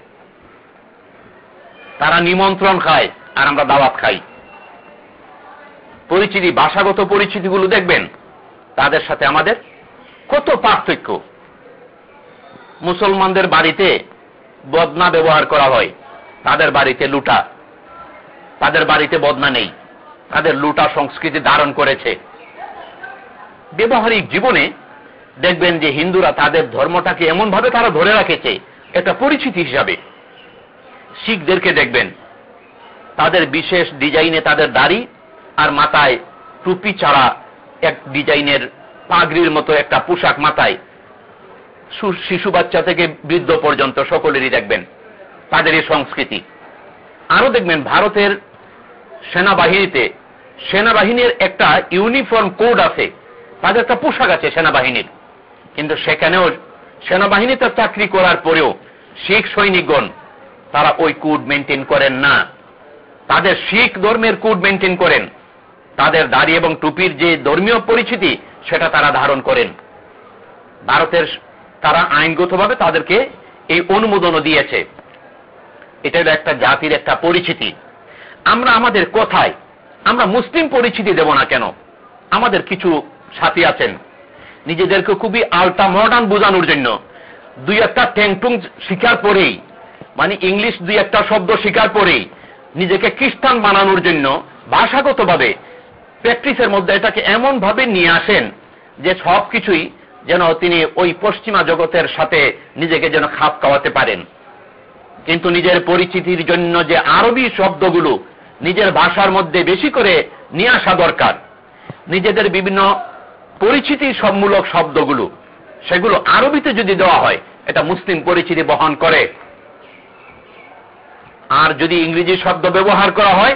তারা নিমন্ত্রণ খায় আর আমরা দাওয়াত খাই। পরিচিতি, ভাষাগত পরিচিতিগুলো দেখবেন, তাদের সাথে আমাদের কত পার্থক্য। মুসলমানদের বাড়িতে বদনা ব্যবহার করা হয়, তাদের বাড়িতে লুটা। তাদের বাড়িতে বদনা নেই, তাদের লুটা সংস্কৃতি ধারণ করেছে। ব্যবহারিক জীবনে দেখবেন যে হিন্দুরা তাদের ধর্মটাকে এমন ভাবে তারা ধরে রাখেছে একটা পরিচিতি হিসাবে। শিখদেরকে দেখবেন, তাদের বিশেষ ডিজাইনে তাদের দাড়ি আর মাথায় টুপি ছাড়া এক ডিজাইনের পাগড়ির মতো একটা পোশাক মাথায়। শিশু বাচ্চা থেকে বৃদ্ধ পর্যন্ত সকলেরই দেখবেন তাদের এই সংস্কৃতি। আরও দেখবেন, ভারতের সেনাবাহিনীতে, সেনাবাহিনীর একটা ইউনিফর্ম কোড আছে, তাদের একটা পোশাক আছে সেনাবাহিনীর। কিন্তু সেখানেও সেনাবাহিনীতে চাকরি করার পরেও শিখ সৈনিকগণ, তারা ওই কোড মেনটেন করেন না। তাদের শিখ ধর্মের কোড মেনটেন করেন। তাদের দাড়ি এবং টুপির যে ধর্মীয় পরিচিতি, সেটা তারা ধারণ করেন। ভারতের তারা আইনগতভাবে তাদেরকে এই অনুমোদনও দিয়েছে। এটা হলো একটা জাতির একটা পরিচিতি। আমরা আমাদের কোথায়, আমরা মুসলিম পরিচিতি দেব না কেন? আমাদের কিছু সাথী আছেন। নিজেদেরকে খুবই আলটা মডার্ন বোঝানোর জন্য। দুই একটা ট্যাংটুং শিকার পরেই মানে ইংলিশ দুই একটা শব্দ শিকার পরেই, নিজেকে খ্রিস্টান বানানোর জন্য ভাষাগতভাবে প্র্যাকটিসের মধ্যে এটাকে এমন ভাবে নিয়ে আসেন যে সবকিছুই যেন তিনি ওই পশ্চিমা জগতের সাথে নিজেকে যেন খাপ খাওয়াতে পারেন। কিন্তু নিজের পরিচিতির জন্য যে আরবি শব্দগুলো নিজের ভাষার মধ্যে বেশি করে নিয়ে আসা দরকার, নিজেদের বিভিন্ন পরিচিতি সম্মূলক শব্দগুলো, সেগুলো আরবিতে যদি দেওয়া হয়, এটা মুসলিম পরিচিতি বহন করে। আর যদি ইংরেজি শব্দ ব্যবহার করা হয়,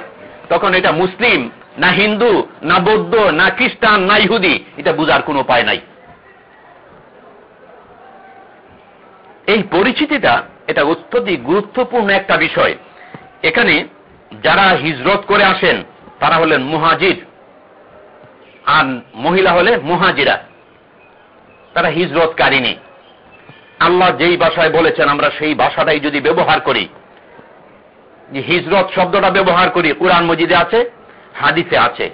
তখন এটা মুসলিম না হিন্দু, না বৌদ্ধ, না খ্রিস্টান, না ইহুদি, এটা বুঝার কোনো উপায় নাই। এই পরিচিতিটা, এটা অত্যধিক গুরুত্বপূর্ণ একটা বিষয়। এখানে যারা হিজরত করে আসেন, তারা হলেন মুহাজির। আর মহিলা হলে মুহাজিরা। তারা হিজরতকারিনী আল্লাহ যেই ভাষায় বলেছেন, আমরা সেই ভাষাটাই যদি ব্যবহার করি হিজরত শব্দটা ব্যবহার করি, কোরআন মজিদে আছে হাদিসে আছে।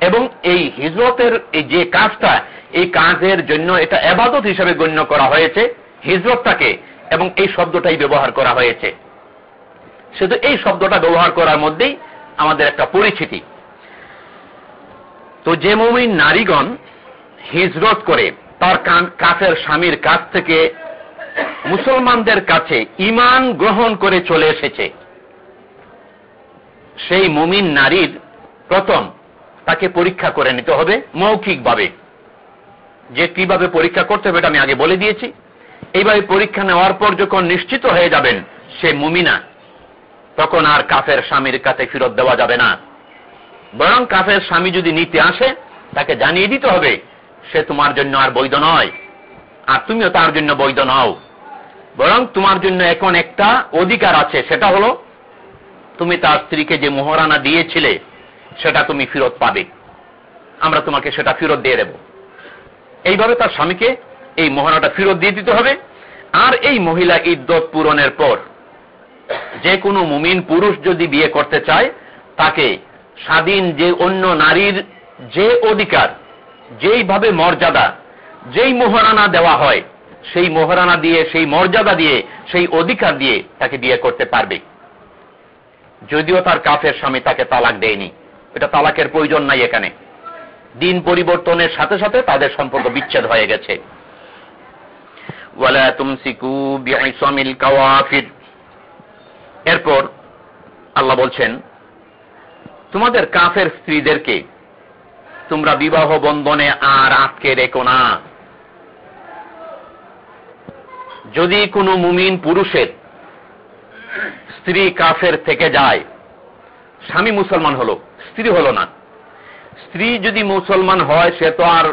এবং এই হিজরতের এই যে কাজটা, এই কাজের জন্য এটা এবাদত হিসেবে গণ্য করা হয়েছে, হিজরতটাকে, এবং এই শব্দটাই ব্যবহার করা হয়েছে। শুধু এই শব্দটা ব্যবহার করার মধ্যেই আমাদের একটা পরিচিতি। তো যে মুমিন নারীগণ হিজরত করে, তার কাফের স্বামীর কাছ থেকে মুসলমানদের কাছে ইমান গ্রহণ করে চলে এসেছে। সেই মুমিন নারীর প্রথম, তাকে পরীক্ষা করে নিতে হবে মৌখিকভাবে। যে কীভাবে পরীক্ষা করতে হবে এটা আমি আগে বলে দিয়েছি। এইভাবে পরীক্ষা নেওয়ার পর যখন নিশ্চিত হয়ে যাবেন, সে মুমিনা, তখন আর কাফের স্বামীর কাছে ফেরত দেওয়া যাবে না। বরং কাফের স্বামী যদি নিতে আসে, তাকে জানিয়ে দিতে হবে, সে তোমার জন্য আর বৈধ নয়। আর তুমিও তার জন্য বৈধ নও। বরং তোমার জন্য এখন একটা অধিকার আছে, সেটা হলো, তুমি তার স্ত্রীকে যে মোহরানা দিয়েছিলে সেটা তুমি ফেরত পাবে। আমরা তোমাকে সেটা ফেরত দিয়ে দেব। এইভাবে তার স্বামীকে এই মোহরানাটা ফেরত দিয়ে দিতে হবে। আর এই মহিলা ইদ্যত পূরণের পর যে কোনো মুমিন পুরুষ যদি বিয়ে করতে চায়, তাকে স্বাধীন যে অন্য নারীর যে অধিকার, যেইভাবে মর্যাদা, যেই মোহরানা দেওয়া হয়, সেই মোহরানা দিয়ে, সেই মর্যাদা দিয়ে, সেই অধিকার দিয়ে তাকে বিয়ে করতে পারবে। যদিও তার কাফের স্বামী তাকে তালাক দেয়নি। এটা তালাকের প্রয়োজন নাই এখানে। দিন পরিবর্তনের সাথে সাথে তাদের সম্পর্ক বিচ্ছেদ হয়ে গেছে। এরপর আল্লাহ বলছেন, তোমাদের কাফের স্ত্রীদেরকে তোমরা বিবাহ বন্ধনে আর আটকে রেখো না। যদি কোনো মুমিন পুরুষের স্ত্রী কাফের থেকে যায়, স্বামী মুসলমান হলো। স্ত্রী হলো না। স্ত্রী যদি মুসলমান হয়, সে তো আর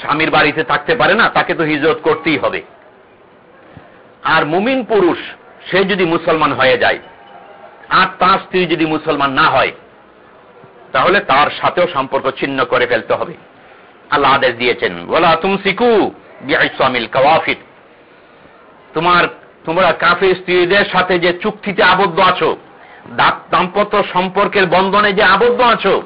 স্বামীর বাড়িতে থাকতে পারে না, তাকে তো হিজরত করতেই হবে। আর মুমিন পুরুষ, সে যদি মুসলমান হয়ে যায়, আর তার স্ত্রী যদি মুসলমান না হয়, তাহলে তার সাথেও সম্পর্ক ছিন্ন করে ফেলতে হবে। আল্লাহ আদেশ দিয়েছেন বলা তুম সিকু বিআইসামিল কাওয়াফির। তোমার, তোমরা কাফে স্ত্রীদের সাথে যে চুক্তিতে আবদ্ধ আছো দাম্পত্য সম্পর্কের বন্ধনে যে আবদ্ধ আছো,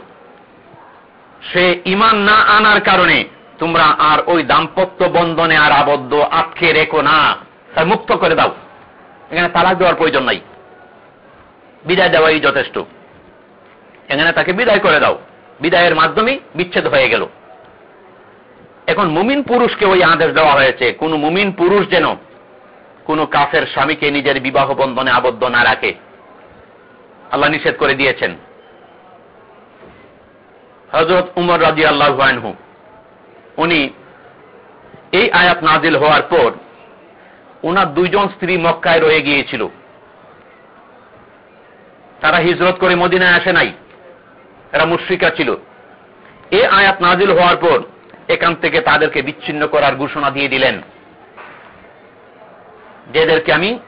সে ইমান না আনার কারণে তোমরা আর ওই দাম্পত্য বন্ধনে আর আবদ্ধ আটকে রেখো না। তার মুক্ত করে দাও। এখানে তালাক দেওয়ার প্রয়োজন নাই। বিদায় দেওয়াই যথেষ্ট। এখানে তাকে বিদায় করে দাও। বিদায়ের মাধ্যমে বিচ্ছেদ হয়ে গেল। এখন মুমিন পুরুষকে ওই আদেশ দেওয়া হয়েছে, কোন মুমিন পুরুষ যেন কোন কাফের স্বামীকে নিজের বিবাহ বন্ধনে আবদ্ধ না রাখে। আল্লাহ নিষেধ করে দিয়েছেন। হজরত উমর রাজি আল্লাহ উনি এই আয়াত নাজিল হওয়ার পর ওনার দুইজন স্ত্রী মক্কায় রয়ে গিয়েছিল। তারা হিজরত করে মদিনায় আসে নাই, এরা মুশ্রিকা ছিল। এ আয়াত নাজিল হওয়ার পর এখান থেকে তাদেরকে বিচ্ছিন্ন করার ঘোষণা দিয়ে দিলেন। যেদেরকে আমি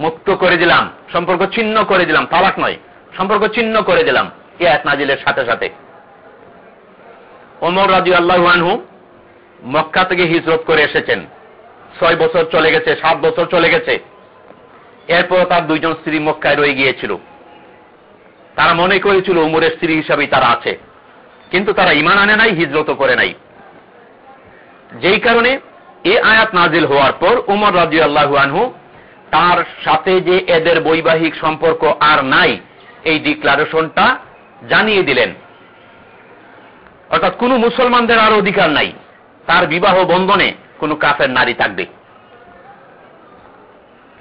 মুক্ত করে দিলাম। সম্পর্ক ছিন্ন করে দিলাম, তালাক নয়। সম্পর্ক ছিন্ন করে দিলাম এ আয়াত নাজিলের সাথে সাথে। ওমর রাজু আল্লাহ মক্কা থেকে হিজরত করে এসেছেন। ছয় বছর চলে গেছে, সাত বছর চলে গেছে। এরপর তার দুইজন স্ত্রী মক্কায় রয়ে গিয়েছিল। তারা মনে করেছিল উমরের স্ত্রী হিসাবেই তারা আছে। কিন্তু তারা ইমান আনে নাই হিজরত করে নাই। যেই কারণে এ আয়াত নাজিল হওয়ার পর উমর রাজি আল্লাহু আনহু তার সাথে যে এদের বৈবাহিক সম্পর্ক আর নাই, এই ডিক্লারেশনটা জানিয়ে দিলেন। অর্থাৎ কোন মুসলমানদের আর অধিকার নাই। তার বিবাহ বন্ধনে কোন কাফের নারী থাকবে।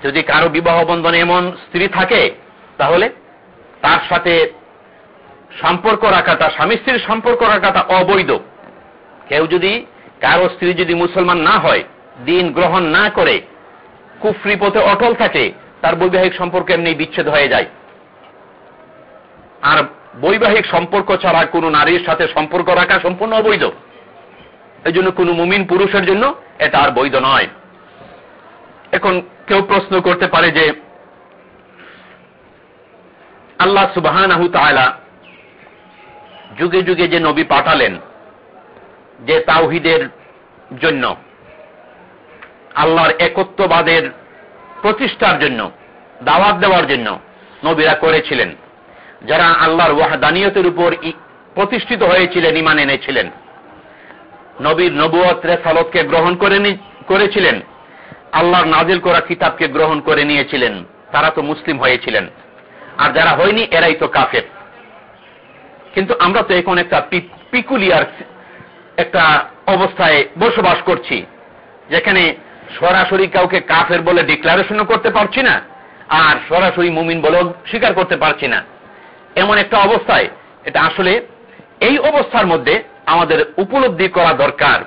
যদি কারও বিবাহ বন্ধনে এমন স্ত্রী থাকে, তাহলে তার সাথে সম্পর্ক রাখাটা, স্বামী স্ত্রীর সম্পর্ক রাখাটা অবৈধ। কেউ যদি কারও স্ত্রী যদি মুসলমান না হয়, দিন গ্রহণ না করে কুফরি পথে অটল থাকে, তার বৈবাহিক সম্পর্ক এমনি বিচ্ছেদ হয়ে যায়। আর বৈবাহিক সম্পর্ক ছাড়া কোন নারীর সাথে সম্পর্ক রাখা সম্পূর্ণ অবৈধ। এই জন্য কোন মুমিন পুরুষের জন্য এটা আর বৈধ নয়। এখন কেউ প্রশ্ন করতে পারে যে, আল্লাহ সুবাহান যুগে যুগে যে নবী পাঠালেন, যে তাওহিদের জন্য আল্লাহর একত্ববাদের প্রতিষ্ঠার জন্য, দাওয়াত দেওয়ার জন্য নবীরা করেছিলেন। যারা আল্লাহর ওয়াহদানিয়তের উপর প্রতিষ্ঠিত হয়েছিলেন ইমান এনেছিলেন। নবীর নবুয়ত রেসালতকে গ্রহণ করে করেছিলেন। আল্লাহর নাজিল করা কিতাবকে গ্রহণ করে নিয়েছিলেন। তারা তো মুসলিম হয়েছিলেন। আর যারা হয়নি, এরাই তো কাফের। কিন্তু আমরা তো এখন একটা পিকুলিয়ার একটা অবস্থায় বসবাস করছি, যেখানে সরাসরি কাউকে কাফের বলে ডিক্লারেশনও করতে পারছি না, আর সরাসরি মুমিন বলেও স্বীকার করতে পারছি না। এমন একটা অবস্থায়, এটা আসলে এই অবস্থার মধ্যে আমাদের উপলব্ধি করা দরকার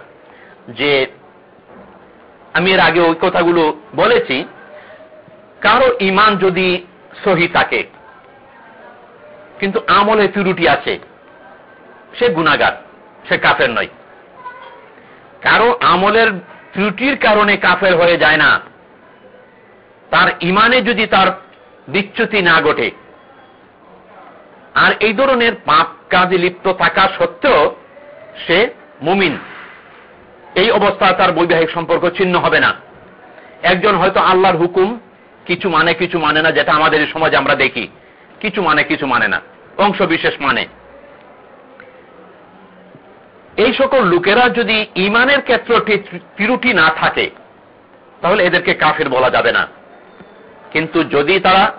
যে আমি এর আগে ওই কথাগুলো বলেছি, কারও ইমান যদি সহি থাকে, কিন্তু আমলে ত্রুটি আছে, সে গুণাগার সে কাফের নয়। কারও আমলের ত্রুটির কারণে কাফের হয়ে যায় না। তার ইমানে যদি তার বিচ্যুতি না ঘটে, আর এই ধরনের পাপ কাজে লিপ্ত থাকা সত্ত্বেও সে মুমিন। এই অবস্থা তার বৈবাহিক সম্পর্ক ছিন্ন হবে না। একজন হয়তো আল্লাহর হুকুম কিছু মানে কিছু মানে না, যেটা আমাদের সমাজে আমরা দেখি। কিছু মানে কিছু মানে না। অংশ বিশেষ মানে। এই সকল লোকেরা যদি ইমানের ক্ষেত্রে ত্রুটি না থাকে, তাহলে এদেরকে কাফের বলা যাবে না। কিন্তু যদি তারা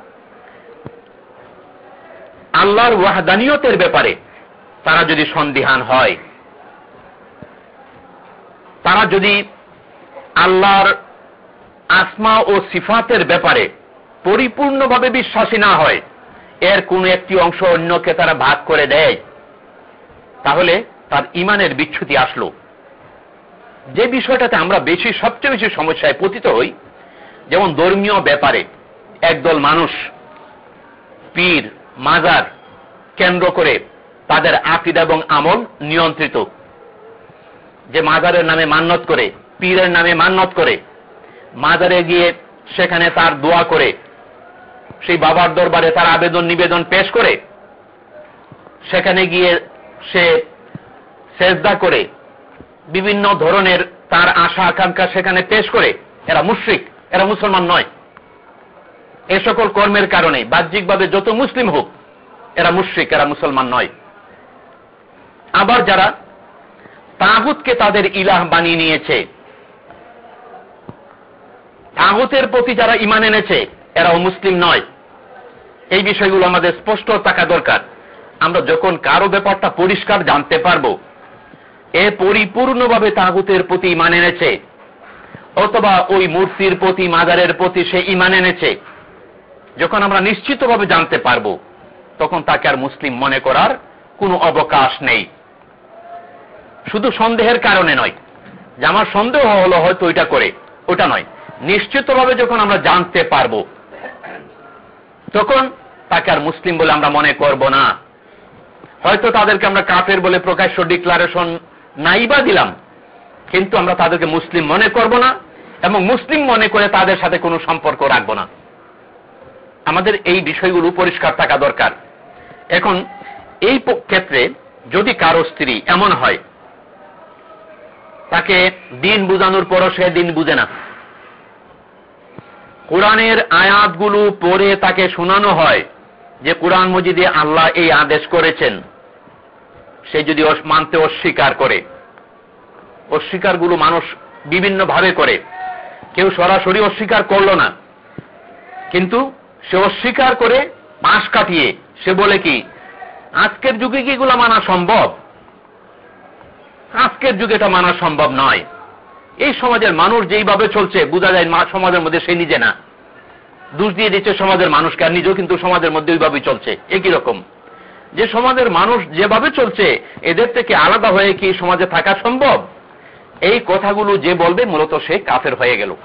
আল্লাহর ওয়াহদানিয়তের ব্যাপারে তারা যদি সন্দিহান হয়, তারা যদি আল্লাহর আসমা ও সিফাতের ব্যাপারে পরিপূর্ণভাবে বিশ্বাসী না হয়, এর কোন একটি অংশ অন্যকে তারা ভাগ করে দেয়, তাহলে তার ইমানের বিচ্ছুতি আসলো। যে বিষয়টাতে আমরা বেশি, সবচেয়ে বেশি সমস্যায় পতিত হই, যেমন ধর্মীয় ব্যাপারে একদল মানুষ, পীর, মাজার কেন্দ্র করে তাদের আকিদ এবং আমল নিয়ন্ত্রিত। যে মাজারের নামে মান্নত করে, পীরের নামে মান্নত করে, মাজারে গিয়ে সেখানে তার দোয়া করে, সেই বাবার দরবারে তার আবেদন নিবেদন পেশ করে, সেখানে গিয়ে সে সেজদা করে, বিভিন্ন ধরনের তার আশা, আকাঙ্ক্ষা সেখানে পেশ করে, এরা মুশ্রিক, এরা মুসলমান নয়। এ সকল কর্মের কারণে, বাহ্যিকভাবে যত মুসলিম হোক, এরা মুশ্রিক, এরা মুসলমান নয়। আবার যারা তাগুতকে তাদের ইলাহ বানিয়ে নিয়েছে, তাগুতের প্রতি যারা ইমান এনেছে, এরাও মুসলিম নয়। এই বিষয়গুলো আমাদের স্পষ্ট থাকা দরকার। আমরা যখন কারও ব্যাপারটা পরিষ্কার জানতে পারব এ পরিপূর্ণভাবে তাগুতের প্রতি ইমান এনেছে। অথবা ওই মূর্তির প্রতি, মাজারের প্রতি সে ইমান এনেছে। যখন আমরা নিশ্চিতভাবে জানতে পারব, তখন তাকে আর মুসলিম মনে করার কোনো অবকাশ নেই। শুধু সন্দেহের কারণে নয়, যে আমার সন্দেহ হলো হয়তো ওইটা করে, ওটা নয়। নিশ্চিতভাবে যখন আমরা জানতে পারব, তখন তাকে আর মুসলিম বলে আমরা মনে করব না। হয়তো তাদেরকে আমরা কাফের বলে প্রকাশ্য ডিক্লারেশন নাইবা দিলাম। কিন্তু আমরা তাদেরকে মুসলিম মনে করব না এবং মুসলিম মনে করে তাদের সাথে কোনো সম্পর্ক রাখব না। আমাদের এই বিষয়গুলো পরিষ্কার থাকা দরকার। এখন, এই ক্ষেত্রে যদি কারও স্ত্রী এমন হয়, তাকে দিন বুঝানোর পরও সে দিন বুঝে না। কোরআনের আয়াতগুলো পড়ে তাকে শোনানো হয় যে, কোরআন মজিদে আল্লাহ এই আদেশ করেছেন। সে যদি মানতে অস্বীকার করে। অস্বীকারগুলো মানুষ বিভিন্ন ভাবে করে। কেউ সরাসরি অস্বীকার করল না। কিন্তু সে অস্বীকার করে মাস কাটিয়ে, সে বলে কি, আজকের যুগে কি এগুলো মানা সম্ভব? আজকের যুগে এটা মানা সম্ভব নয়। এই সমাজের মানুষ যেইভাবে চলছে, বোঝা যায় সমাজের মধ্যে সে নিজে না। দোষ দিয়ে দিচ্ছে সমাজের মানুষকে, আর নিজেও কিন্তু সমাজের মধ্যে ওইভাবেই চলছে। একই রকম। যে সমাজের মানুষ যেভাবে চলছে, এদের থেকে আলাদা হয়ে কি সমাজে থাকা সম্ভব? এই কথাগুলো যে বলবে, মূলত সে কাফের হয়ে গেল।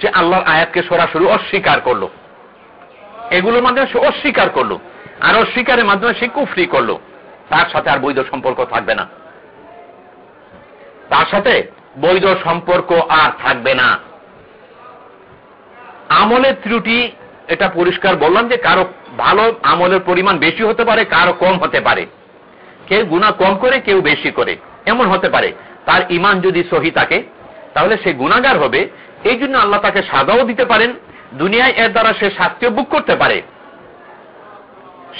সে আল্লাহর আয়াতকে সরাসরি অস্বীকার করল। এগুলোর মাধ্যমে সে অস্বীকার করল। আর অস্বীকারের মাধ্যমে সে কুফরি করল। তার সাথে আর বৈধ সম্পর্ক থাকবে না। তার সাথে বৈধ সম্পর্ক আর থাকবে না। আমলের ত্রুটি এটা পরিষ্কার বললাম যে কারও ভালো আমলের পরিমাণ বেশি হতে পারে, কারও কম হতে পারে। কেউ গুণা কম করে, কেউ বেশি করে। এমন হতে পারে। তার ইমান যদি সহি থাকে, তাহলে সে গুণাগার হবে। এই জন্য আল্লাহ তাকে সাজাও দিতে পারেন। দুনিয়ায় এর দ্বারা সে শাস্তিও বুক করতে পারে।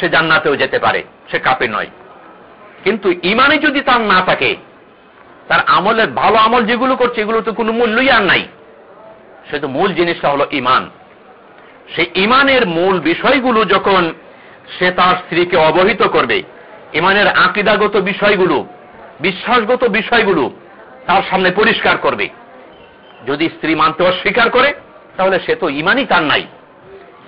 সে জান্নাতেও যেতে পারে। সে কাপে নয়। কিন্তু ইমানে যদি তার না থাকে, তার আমলের ভালো আমল যেগুলো করছে এগুলো তো কোনো মূল্যই আর নাই। সে তো মূল জিনিসটা হলো ইমান সেই ইমানের মূল বিষয়গুলো যখন সে তার স্ত্রীকে অবহিত করবে, ইমানের আকিদাগত বিষয়গুলো, বিশ্বাসগত বিষয়গুলো তার সামনে পরিষ্কার করবে। যদি স্ত্রী মানতে অস্বীকার করে, তাহলে সে তো ইমানই তার নাই।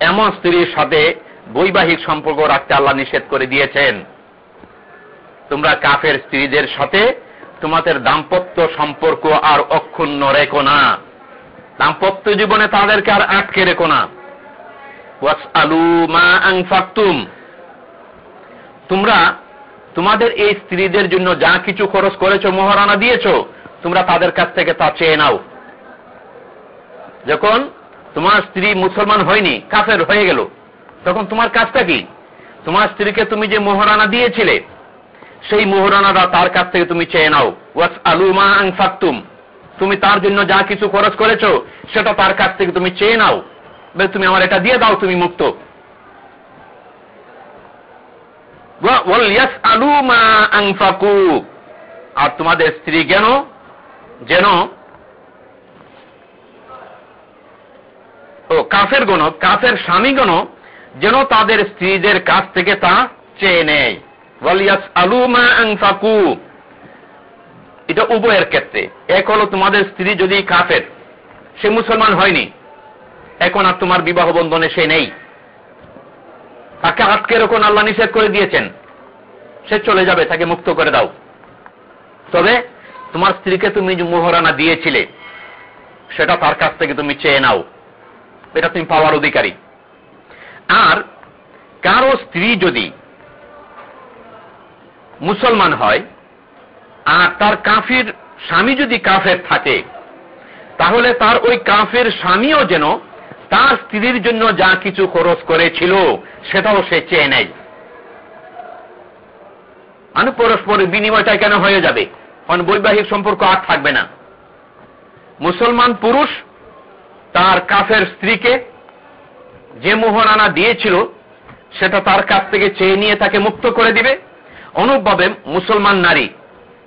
এমন স্ত্রীর সাথে বৈবাহিক সম্পর্ক রাখতে আল্লাহ নিষেধ করে দিয়েছেন। তোমরা কাফের স্ত্রীদের সাথে তোমাদের দাম্পত্য সম্পর্ক আর অক্ষুণ্ণ রেখো না। দাম্পত্য জীবনে তাদেরকে আর আটকে রেখো না। তোমরা তোমাদের এই স্ত্রীদের জন্য যা কিছু খরচ করেছ, মহারানা দিয়েছ, তোমরা তাদের কাছ থেকে তা চেয়ে নাও। যখন তোমার স্ত্রী মুসলমান হয়নি, কাফের হয়ে গেল, তখন তোমার কাজটা কি? তোমার স্ত্রীকে তুমি যে মোহরানা দিয়েছিলে, সেই মোহরানাটা তার কাছ থেকে তুমি চেয়ে নাও। ওয়াস আলুমা আং ফাকতুম তুমি তার জন্য যা কিছু খরচ করেছ, সেটা তার কাছ থেকে তুমি চেয়ে নাও। তুমি আমার এটা দিয়ে দাও, তুমি মুক্ত। আর তোমাদের স্ত্রী কেন যেন, ও কাফের গণ, কাফের স্বামীগণ যেন তাদের স্ত্রীদের কাছ থেকে তা চেয়ে নেয়। আলুমা আংফাকু এটা উভয়ের ক্ষেত্রে। এক হলো তোমাদের স্ত্রী যদি কাফের, সে মুসলমান হয়নি। এখন আর তোমার বিবাহ বন্ধনে সে নেই। তাকে আটকে রকম আল্লাহ নিষেধ করে দিয়েছেন, সে চলে যাবে, তাকে মুক্ত করে দাও। তবে তোমার স্ত্রীকে তুমি মোহরানা দিয়েছিলে, সেটা তার কাছ থেকে তুমি চেয়ে নাও। এটা তুমি পাওয়ার অধিকারী। আর কারও স্ত্রী যদি মুসলমান হয়, আর তার কাফির স্বামী যদি কাফের থাকে, তাহলে তার ওই কাফের স্বামীও যেন তার স্ত্রীর জন্য যা কিছু খরচ করেছিল, সেটাও সে চেয়ে নেয়। মানে পরস্পরের বিনিময়টা কেন হয়ে যাবে? কারণ বৈবাহিক সম্পর্ক আর থাকবে না। মুসলমান পুরুষ তার কাফের স্ত্রীকে যে মোহরানা দিয়েছিল, সেটা তার কাছ থেকে চেয়ে নিয়ে তাকে মুক্ত করে দিবে। অনুপভাবে মুসলমান নারী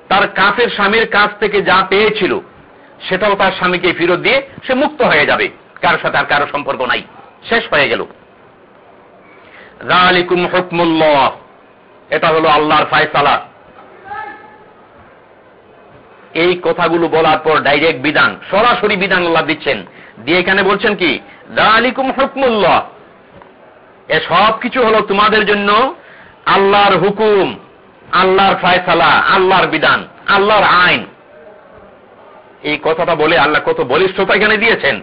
তার কাফের স্বামীর কাছ থেকে যা পেয়েছিল, সেটাও তার স্বামীকে ফেরত দিয়ে সে মুক্ত হয়ে যাবে। কারোর সাথে আর কারও সম্পর্ক নাই। শেষ হয়ে গেল। এটা হলো আল্লাহর ফায়সালা। এই কথাগুলো বলার পর ডাইরেক্ট বিধান, সরাসরি বিধান আল্লাহ দিচ্ছেন। দিয়ে এখানে বলছেন কি? দালিকুম হুকমুল্লাহ। এ সব কিছু হলো তোমাদের জন্য আল্লাহর হুকুম, আল্লাহর ফায়সালা, আল্লাহর বিধান, আল্লাহর আইন। এই কথাটা বলে আল্লাহ কত বলিষ্ঠতা এখানে দিয়েছেন।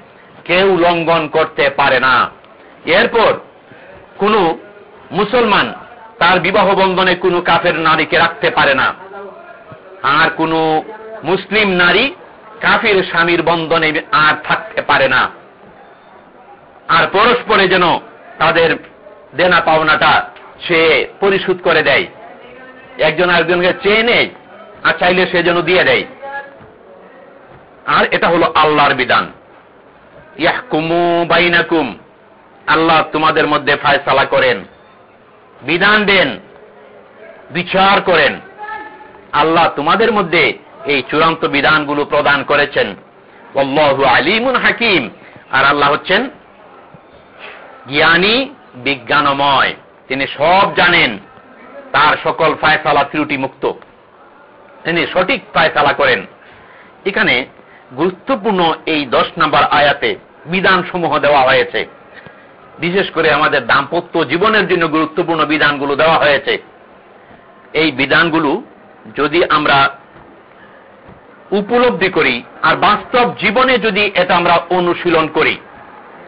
কেউ লঙ্ঘন করতে পারে না। এরপর কোন মুসলমান তার বিবাহ বন্ধনে কোনো কাফের নারীকে রাখতে পারে না। আর কোন মুসলিম নারী কাফির স্বামীর বন্ধনে আর থাকতে পারে না। আর পরস্পরে যেন তাদের দেনা পাওনাটা সে পরিশোধ করে দেয়। একজন আরেকজনকে চেয়ে নেয় আর চাইলে সে যেন দিয়ে দেয়। আর এটা হলো আল্লাহর বিধান। ইয়াহকুমু বাইনাকুম। আল্লাহ তোমাদের মধ্যে ফায়সালা করেন, বিধান দেন, বিচার করেন। আল্লাহ তোমাদের মধ্যে এই চূড়ান্ত বিধানগুলো প্রদান করেছেন। অল্লাহু আলিমুন হাকিম। আর আল্লাহ হচ্ছেন জ্ঞানী, বিজ্ঞানময়। তিনি সব জানেন। তার সকল ফায়সালা ত্রুটি মুক্ত তিনি সঠিক ফায়সালা করেন। এখানে গুরুত্বপূর্ণ এই দশ নম্বর আয়াতে বিধান সমূহ দেওয়া হয়েছে। বিশেষ করে আমাদের দাম্পত্য জীবনের জন্য গুরুত্বপূর্ণ বিধানগুলো দেওয়া হয়েছে। এই বিধানগুলো যদি আমরা উপলব্ধি করি আর বাস্তব জীবনে যদি এটা আমরা অনুশীলন করি,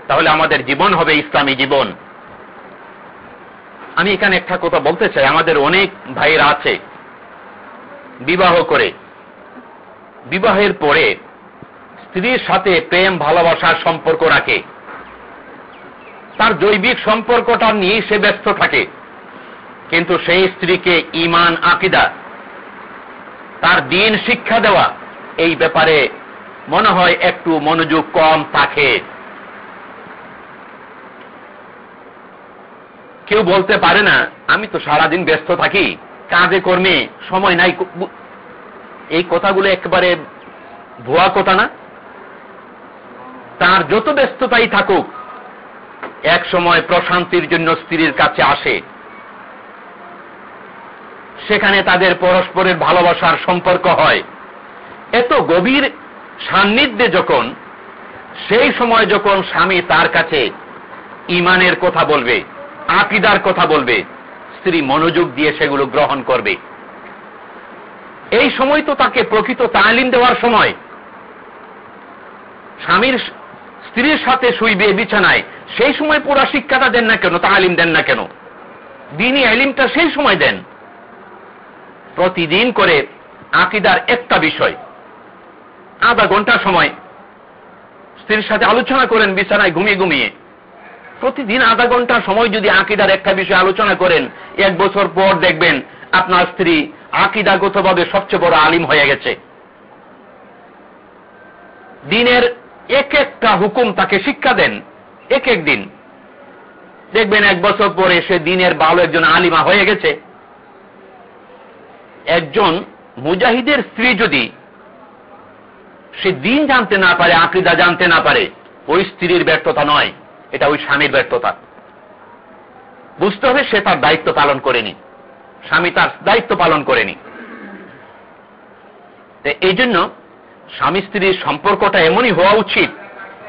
তাহলে আমাদের জীবন হবে ইসলামী জীবন। আমি এখানে একটা কথা বলতে চাই, আমাদের অনেক ভাইয়েরা আছে বিবাহ করে। বিবাহের পরে স্ত্রীর সাথে প্রেম, ভালোবাসার সম্পর্ক রাখে। তার জৈবিক সম্পর্কটা নিয়ে সে ব্যস্ত থাকে। কিন্তু সেই স্ত্রীকে ইমান আকিদা, তার দিন শিক্ষা দেওয়া, এই ব্যাপারে মনে হয় একটু মনোযোগ কম থাকে। কেউ বলতে পারে না, আমি তো সারাদিন ব্যস্ত থাকি, কাজে, কর্মে সময় নাই এই কথাগুলো একেবারে ভুয়া কথা না। তার যত ব্যস্ততাই থাকুক, এক সময় প্রশান্তির জন্য স্ত্রীর কাছে আসে। সেখানে তাদের পরস্পরের ভালোবাসার সম্পর্ক হয়। এত গভীর সান্নিধ্যে যখন, সেই সময় যখন স্বামী তার কাছে ইমানের কথা বলবে, আকিদার কথা বলবে, স্ত্রী মনোযোগ দিয়ে সেগুলো গ্রহণ করবে। এই সময় তো তাকে প্রকৃত তালিম দেওয়ার সময়। স্বামীর স্ত্রীর সাথে শুইবে বিছানায়, সেই সময় পুরা শিক্ষাটা দেন না কেন, তালিম দেন না কেন? দিনই আলিমটা সেই সময় দেন। প্রতিদিন করে আকিদার একটা বিষয়। আধা ঘণ্টা সময় স্ত্রীর সাথে আলোচনা করেন বিছানায় ঘুমিয়ে ঘুমিয়ে। প্রতিদিন আধা ঘণ্টা সময় যদি আকিদার একটা বিষয় আলোচনা করেন, এক বছর পর দেখবেন আপনার স্ত্রী আকিদাগতভাবে সবচেয়ে বড় আলিম হয়ে গেছে। দিনের এক একটা হুকুম তাকে শিক্ষা দেন এক এক দিন। দেখবেন এক বছর পরে সে দিনের ভালো একজন আলিমা হয়ে গেছে। একজন মুজাহিদের স্ত্রী যদি সে দিন জানতে না পারে, আকিদা জানতে না পারে, ওই স্ত্রীর ব্যর্থতা নয়, এটা ওই স্বামীর ব্যর্থতা। বুঝতে হবে সে তার দায়িত্ব পালন করেনি। স্বামী তার দায়িত্ব পালন করেনি। এই জন্য স্বামী স্ত্রীর সম্পর্কটা এমনই হওয়া উচিত,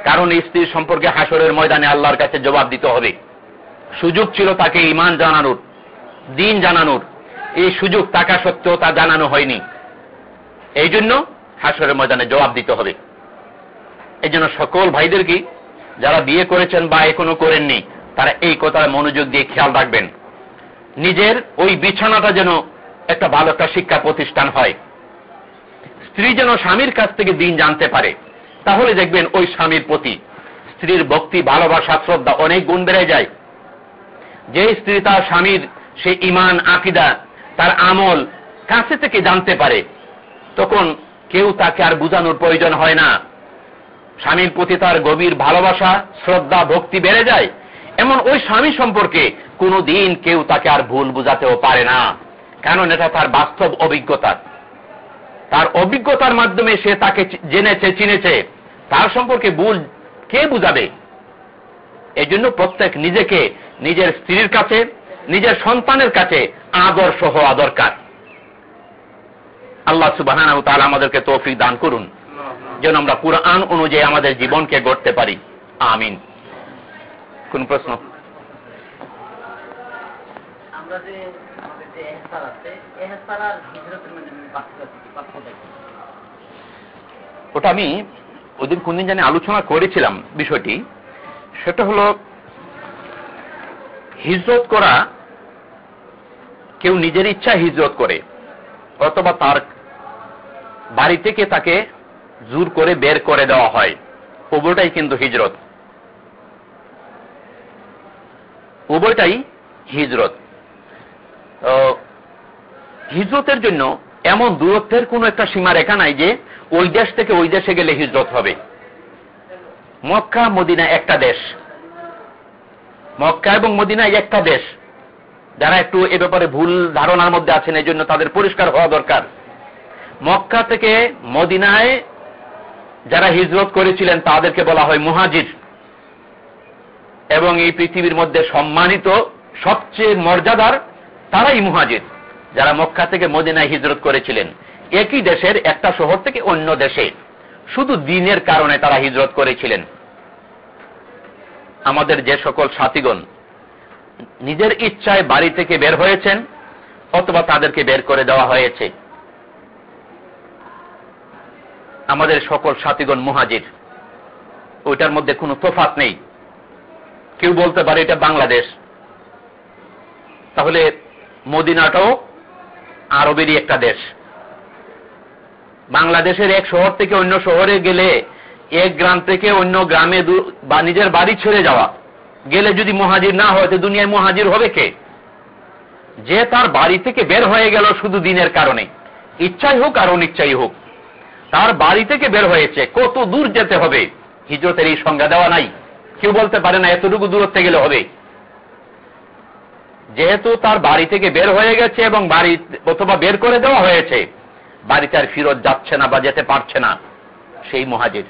কারণ এই স্ত্রীর সম্পর্কে হাসরের ময়দানে আল্লাহর কাছে জবাব দিতে হবে। সুযোগ ছিল তাকে ইমান জানানোর, দিন জানানোর। এই সুযোগ থাকা সত্ত্বেও তা জানানো হয়নি। এই জন্য হাসরের ময়দানে জবাব দিতে হবে। এই জন্য সকল ভাইদেরকে যারা বিয়ে করেছেন বা এখনও করেননি, তারা এই কথা মনোযোগ দিয়ে খেয়াল রাখবেন। নিজের ওই বিছানাটা যেন একটা ভালো একটা শিক্ষা প্রতিষ্ঠান হয়। স্ত্রী যেন স্বামীর কাছ থেকে দিন জানতে পারে, তাহলে দেখবেন ওই স্বামীর প্রতি স্ত্রীর ভক্তি, ভালোবাসা, শ্রদ্ধা অনেক গুণ বেড়ে যায়। যে স্ত্রী তার স্বামীর সে ইমান আকিদা, তার আমল কাছে থেকে জানতে পারে, তখন কেউ তাকে আর বুঝানোর প্রয়োজন হয় না। স্বামীর প্রতি তার গভীর ভালোবাসা, শ্রদ্ধা, ভক্তি বেড়ে যায়। এমন ওই স্বামী সম্পর্কে কোনো দিন কেউ তাকে আর ভুল বুঝাতেও পারে না। কারণ এটা তার বাস্তব অভিজ্ঞতা। তার অভিজ্ঞতার মাধ্যমে সে তাকে জেনেছে, চিনেছে। তার সম্পর্কে ভুল কে বুঝাবে? এই জন্য প্রত্যেক নিজেকে নিজের স্ত্রীর কাছে, নিজের সন্তানের কাছে আদর্শ হওয়া দরকার। আল্লাহ সুবাহ আমাদেরকে তৌফিক দান করুন, যেন আমরা কোরআন অনুযায়ী আমাদের জীবনকে গড়তে পারি। আমিন। কোন প্রশ্ন? ওটা আমি ওদিন কোনদিন জানি আলোচনা করেছিলাম বিষয়টি। সেটা হল, হিজরত করা কেউ নিজের ইচ্ছা হিজরত করে, অথবা তার বাড়ি থেকে তাকে জোর করে বের করে দেওয়া হয়। উভয়টাই কিন্তু হিজরত। উভয়টাই হিজরত। হিজরতের জন্য এমন দূরত্বের কোন একটা সীমা রেখা নাই যে ওই দেশ থেকে ওই দেশে গেলে হিজরত হবে। মক্কা, মদিনা একটা দেশ। মক্কা এবং মদিনা একটা দেশ। যারা একটু এ ব্যাপারে ভুল ধারণার মধ্যে আছেন এই জন্য তাদের পরিষ্কার হওয়া দরকার। মক্কা থেকে মদিনায় যারা হিজরত করেছিলেন, তাদেরকে বলা হয় মুহাজির। এবং এই পৃথিবীর মধ্যে সম্মানিত, সবচেয়ে মর্যাদার তারাই মুহাজির। যারা মক্কা থেকে মদিনায় হিজরত করেছিলেন, একই দেশের একটা শহর থেকে অন্য দেশে। শুধু দিনের কারণে তারা হিজরত করেছিলেন। আমাদের যে সকল সাথীগণ নিজের ইচ্ছায় বাড়ি থেকে বের হয়েছেন, অথবা তাদেরকে বের করে দেওয়া হয়েছে। আমাদের সকল সাথীগণ মুহাজির। ওইটার মধ্যে কোনো তোফাত নেই। কেউ বলতে পারে এটা বাংলাদেশ। তাহলে মদিনাটাও আরবেরই একটা দেশ। বাংলাদেশের এক শহর থেকে অন্য শহরে গেলে এক গ্রাম থেকে অন্য গ্রামে বা নিজের বাড়ি ছেড়ে যাওয়া। গেলে যদি মহাজির না হয়, তো দুনিয়ায় মহাজির হবে কে? যে তার বাড়ি থেকে বের হয়ে গেল শুধু দিনের কারণে। ইচ্ছাই হোক আর অনিচ্ছাই হোক। তার বাড়ি থেকে বের হয়েছে, কত দূর যেতে হবে? হিজরতের এই সংজ্ঞা দেওয়া নাই। কেউ বলতে পারে না, এতটুকু দূরত্বে গেলে হবে। যেহেতু তার বাড়ি থেকে বের হয়ে গেছে এবং বাড়ি অথবা বের করে দেওয়া হয়েছে বাড়িতে আর ফিরত যাচ্ছে না বা যেতে পারছে না, সেই মহাজির।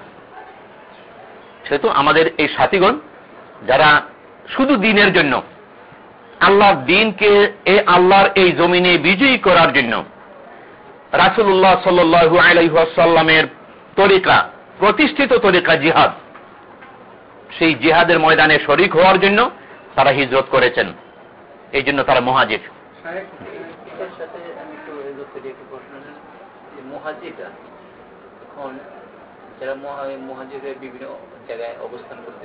সেহেতু আমাদের এই সাথীগণ, যারা শুধু দিনের জন্য, আল্লাহর দিনকে, এ আল্লাহর এই জমিনে বিজয়ী করার জন্য রাসুল্লাহ সাল্লু আলাইসাল্লামের তরিকা, প্রতিষ্ঠিত তরিকা জিহাদ, সেই জিহাদের ময়দানে শরিক হওয়ার জন্য তারা হিজরত করেছেন। এই জন্য তারা মহাজির। যারা মহাজিরের বিভিন্ন জায়গায় অবস্থান করতে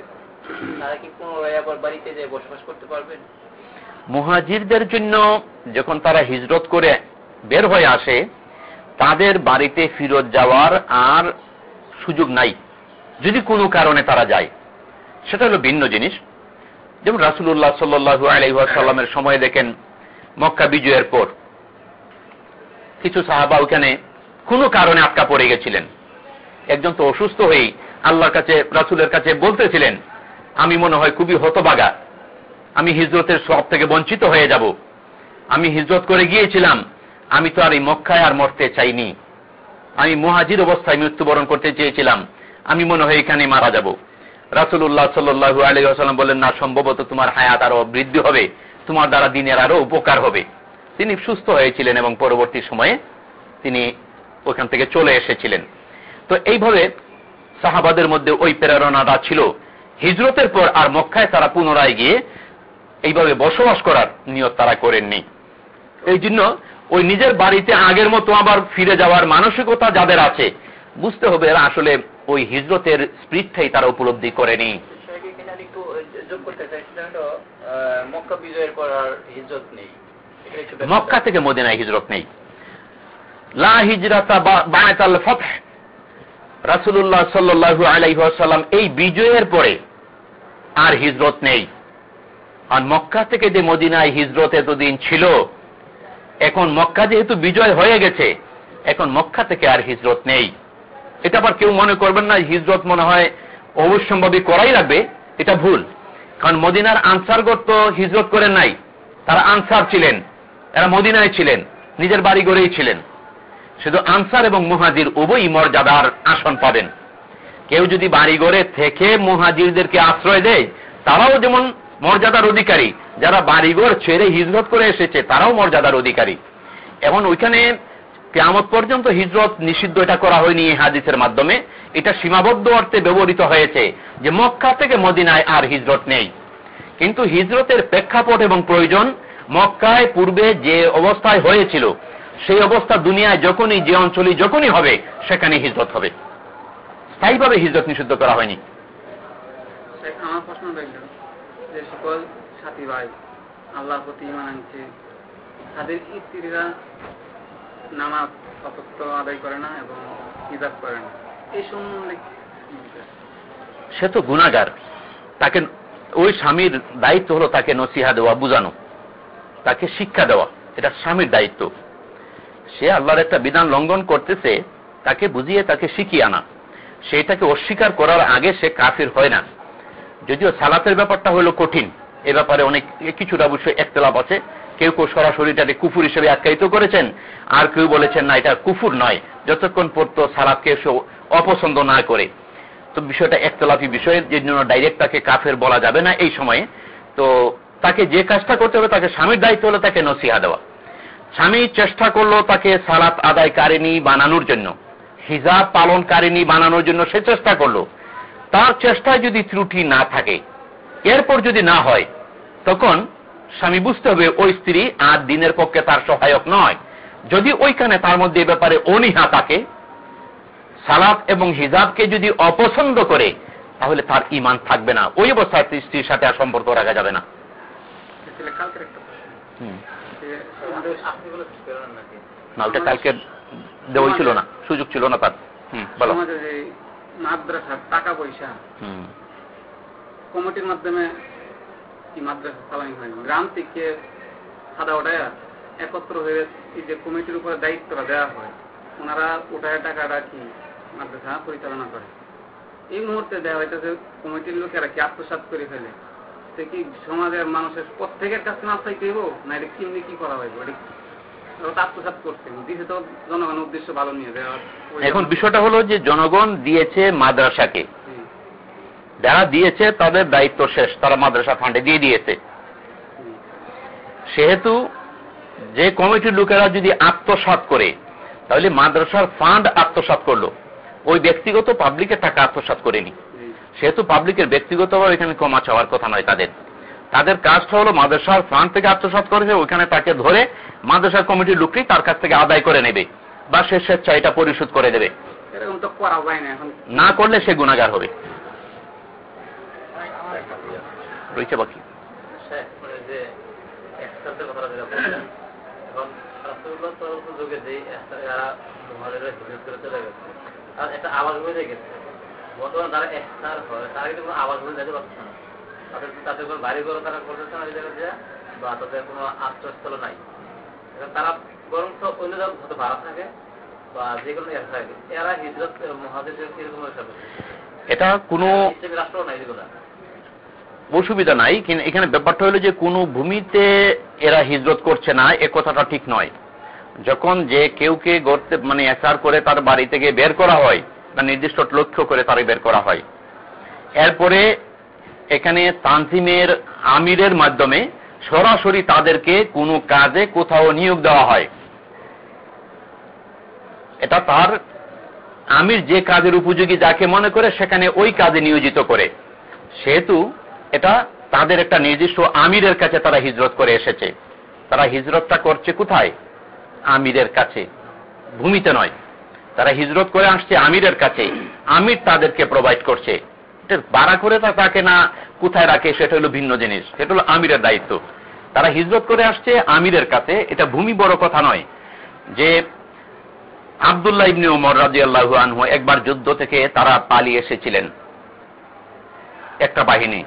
তারা কি পুনরায় আবার বাড়িতে যায় বসবাস করতে পারবেন? মুহাজিরদের জন্য যখন তারা হিজরত করে বের হয়ে আসে তাদের বাড়িতে ফিরত যাওয়ার আর সুযোগ নাই। যদি কোনো কারণে তারা যায় সেটা হলো ভিন্ন জিনিস। যেমন রাসুল্লাহ সাল্লু আলহামের সময় দেখেন মক্কা বিজয়ের পর কিছু সাহাবা ওখানে কোনো কারণে আটকা পড়ে গেছিলেন। একজন তো অসুস্থ হয়েই আল্লাহর কাছে, রাসুলের কাছে বলতেছিলেন, আমি মনে হয় খুবই হতবাগা। আমি হিজরতের সব থেকে বঞ্চিত হয়ে যাব। আমি হিজরত করে গিয়েছিলাম। আমি তো আর এই মক্কায় আর মরতে চাইনি। আমি মহাজির অবস্থায় মৃত্যুবরণ করতে চেয়েছিলাম। আমি মনে হয় এখানে মারা যাব। রাসুল্লাহ সাল্লু আলী আসালাম বললেন না, সম্ভবত তোমার হায়াত আরও বৃদ্ধি হবে, তোমার দ্বারা দিনের আরও উপকার হবে। তিনি সুস্থ হয়েছিলেন এবং পরবর্তী সময়ে তিনি ওখান থেকে চলে এসেছিলেন। তো এইভাবে সাহাবাদের মধ্যে ওই প্রেরণাটা ছিল। হিজরতের পর আর মক্কায় তারা পুনরায় গিয়ে এইভাবে বসবাস করার নিয়ত তারা করেননি। এই জন্য ওই নিজের বাড়িতে আগের মতো আবার ফিরে যাওয়ার মানসিকতা যাদের আছে বুঝতে হবে এরা আসলে ওই হিজরতের স্প্রিটটাই তারা উপলব্ধি করেনি। মক্কা থেকে মদিনায় হিজরত নেই। লা হিজরাতা বায়তাল ফতহ। রাসুল্লাহ সাল্লু আলাইসাল্লাম এই বিজয়ের পরে আর হিজরত নেই। আর মক্কা থেকে যে মদিনায় হিজরত এতদিন ছিল এখন মক্কা যেহেতু বিজয় হয়ে গেছে এখন মক্কা থেকে আর হিজরত নেই। এটা আবার কেউ মনে করবেন না, হিজরত মনে হয় অবশ্যম্ভাবী করাই লাগবে, এটা ভুল। কারণ মদিনার আনসারগর তো হিজরত করেন নাই, তারা আনসার ছিলেন, এরা মদিনায় ছিলেন, নিজের বাড়ি গড়েই ছিলেন। শুধু আনসার এবং মুহাজির উভয়ই মর্যাদার আসন পাবেন। কেউ যদি বাড়ি গড়ে থেকে মুহাজিরদেরকে আশ্রয় দেয়, তারাও যেমন মর্যাদার অধিকারী, যারা বাড়িঘর ছেড়ে হিজরত করে এসেছে, তারাও মর্যাদার অধিকারী। এমন ওইখানে কেমত পর্যন্ত হিজরত নিষিদ্ধ এটা করা হয়নি এই হাদিসের মাধ্যমে। এটা সীমাবদ্ধ অর্থে ব্যবহৃত হয়েছে যে মক্কা থেকে মদিনায় আর হিজরত নেই। কিন্তু হিজরতের প্রেক্ষাপট এবং প্রয়োজন মক্কায় পূর্বে যে অবস্থায় হয়েছিল, সেই অবস্থা দুনিয়ায় যখনই, যে অঞ্চলে যখনই হবে, সেখানে হিজরত হবে। স্থায়ীভাবে হিজরত নিষিদ্ধ করা হয়নি। আল্লাহ প্রতি তাদের স্ত্রীরা নামাজ অপত্য আদায় করে না এবং হিজাব করে না। এই সম্বন্ধে সে তো গুণাগার তাকে ওই স্বামীর দায়িত্ব হলো তাকে নসিহা দেওয়া, বুঝানো। তাকে শিক্ষা দেওয়া, এটা স্বামীর দায়িত্ব। সে আল্লাহর একটা বিধান লঙ্ঘন করতেছে, তাকে বুঝিয়ে তাকে শিখিয়ে আনা। সেইটাকে অস্বীকার করার আগে সে কাফির হয় না। যদিও সালাতের ব্যাপারটা হলো কঠিন, এ ব্যাপারে অনেক কিছুটা অবশ্যই একতলাপ আছে। কেউ কেউ সরাসরি এটাকে কুফুর হিসেবে আখ্যায়িত করেছেন, আর কেউ বলেছেন, না, এটা কুফুর নয়। যতক্ষণ পড়তো সালাদকে সে অপছন্দ না করে। তো বিষয়টা একতলাফি বিষয়, যে জন্য ডাইরেক্ট তাকে কাফের বলা যাবে না এই সময়ে। তো তাকে যে কাজটা করতে হবে, তাকে স্বামীর দায়িত্ব হলো তাকে নসিহা দেওয়া। স্বামী চেষ্টা করল তাকে সালাত আদায়কারিনী বানানোর জন্য। হিজাব পালনকারিনী বানানোর জন্য সে চেষ্টা করল। তার চেষ্টায় যদি ত্রুটি না থাকে, এরপর যদি না হয়, তখন স্বামী বুঝতে হবে ওই স্ত্রী আর দিনের পক্ষে তার সহায়ক নয়। যদি ওইখানে তার মধ্যে ব্যাপারে অনীহা থাকে সালাত এবং হিজাবকে যদি অপছন্দ করে তাহলে তার ইমান থাকবে না। ওই অবস্থায় স্ত্রীর সাথে আর সম্পর্ক রাখা যাবে না। ওটা কালকে দেওয়াই ছিল না সুযোগ ছিল না তার। বলো। সমাজে টাকা পয়সা কমিটির মাধ্যমে কি মাদ্রাসা চালানো হয় গ্রাম থেকে সাদা ওটায় একত্র হয়ে যে কমিটির উপরে দায়িত্বটা দেওয়া হয়, ওনারা ওটায় টাকাটা কি মাদ্রাসা পরিচালনা করে। এই মুহূর্তে দেওয়া হইতেছে কমিটির লোকেরা কি আত্মসাত করে ফেলে? সে কি সমাজের মানুষের প্রত্যেকের কাছে না চাইতে হইব, না এটা কিনলে কি করা হয় এটা জনগণের উদ্দেশ্য এখন বিষয়টা হলো যে জনগণ দিয়েছে মাদ্রাসাকে। যারা দিয়েছে তাদের দায়িত্ব শেষ তারা মাদ্রাসা ফান্ডে দিয়ে দিয়েছে। সেহেতু যে কমিটির লোকেরা যদি আত্মসাত করে তাহলে মাদ্রাসার ফান্ড আত্মসাত করল। ওই ব্যক্তিগত পাবলিকের টাকা আত্মসাত করেনি। সেহেতু পাবলিকের ব্যক্তিগতভাবে এখানে ক্ষমা চাওয়ার কথা নয় তাদের। তাদের কাজটা হলো মাদ্রাসার ফান্ড থেকে আত্মসাত করেছে ওইখানে তাকে ধরে মাদ্রাসার কমিটির লোকই তার কাছ থেকে আদায় করে নেবে বা সে স্বেচ্ছা এটা পরিশোধ করে দেবে। না করলে সে গুণাগার হবে রয়েছে বাকি শেখ, মানে যে একসাথে কথাটা যেটা বললেন, এখন রাসূলুল্লাহ সাল্লাল্লাহু আলাইহি ওয়াসাল্লাম যুগে যে একসাথে যারা মুহাজিররা হিজরত করে চলে গেছে, তার একটা আওয়াজ হয়ে গেছে বর্তমানে যারা একসার হয় তারা কিন্তু কোনো আওয়াজ হয়ে যেতে পারছে না। তাদের তাদের কোনো বাড়ি ঘর তারা করতেছে না ওই জায়গায় বা তাদের কোনো আশ্রয়স্থল নাই। তারা বরং তো অন্য হয়তো ভাড়া থাকে বা যে কোনো থাকে। এরা হিজরত মহাদেশের হিসাবে। এটা কোনো রাষ্ট্র নাই যেগুলো অসুবিধা নাই কিন্তু এখানে ব্যাপারটা হলো যে কোনো ভূমিতে এরা হিজরত করছে না, এ কথাটা ঠিক নয়। যখন যে কেউকে গড়তে মানে এসার করে তার বাড়ি থেকে বের করা হয় বা নির্দিষ্ট লক্ষ্য করে তারে বের করা হয়। এরপরে এখানে তানজিমের আমিরের মাধ্যমে সরাসরি তাদেরকে কোনো কাজে কোথাও নিয়োগ দেওয়া হয়। এটা তার আমির যে কাজের উপযোগী যাকে মনে করে সেখানে ওই কাজে নিয়োজিত করে। সেহেতু এটা তাদের একটা নির্দিষ্ট আমিরের কাছে তারা হিজরত করে এসেছে। তারা হিজরতটা করছে কোথায়? আমিরের কাছে। ভূমিতে নয়। তারা হিজরত করে আসছে আমিরের কাছে। আমির তাদেরকে প্রোভাইড করছে। বাড়া করে তা তাকে না, কোথায় রাখে সেটা হলো ভিন্ন জিনিস। সেটা হলো আমিরের দায়িত্ব। তারা হিজরত করে আসছে আমিরের কাছে। এটা ভূমি বড় কথা নয় যে আবদুল্লাহ ইবনে ওমর রাজিয়াল্লাহু আনহু একবার যুদ্ধ থেকে তারা পালিয়ে এসেছিলেন। একটা বাহিনী।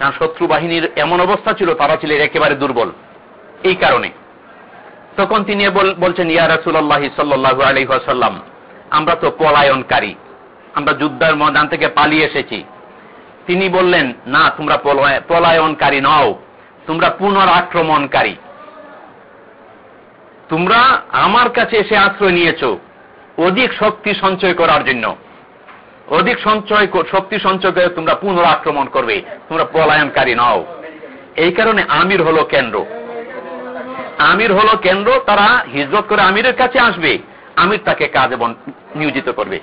কারণ শত্রু বাহিনীর এমন অবস্থা ছিল, তারা ছিলেন একেবারে দুর্বল। এই কারণে। তখন তিনি বলছেন, ইয়া রাসূলুল্লাহ সাল্লাল্লাহু আলাইহি ওয়াসাল্লাম, আমরা তো পলায়নকারী, আমরা যুদ্ধের ময়দান থেকে পালিয়ে এসেছি। তিনি বললেন, না, তোমরা পলায়নকারী নও, তোমরা পুনর আক্রমণকারী তোমরা আমার কাছে এসে আশ্রয় নিয়েছো, অধিক শক্তি সঞ্চয় করার জন্য। অধিক সঞ্চয় শক্তি সঞ্চয় করে তোমরা পুনর আক্রমণ করবে। তোমরা পলায়নকারী নও। এই কারণে আমির হলো কেন্দ্র। আমির হলো কেন্দ্র, তারা হিজরত করে আমিরের কাছে আসবে। আমির তাকে কাজ এবং নিয়োজিত করবে।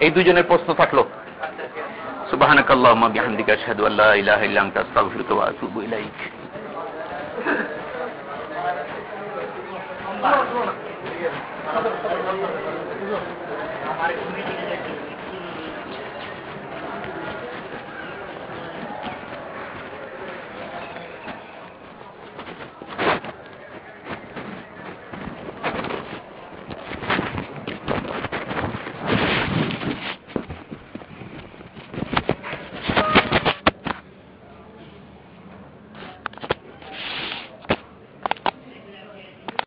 এই দুজনের প্রশ্ন থাকল। سبحانك Amar es.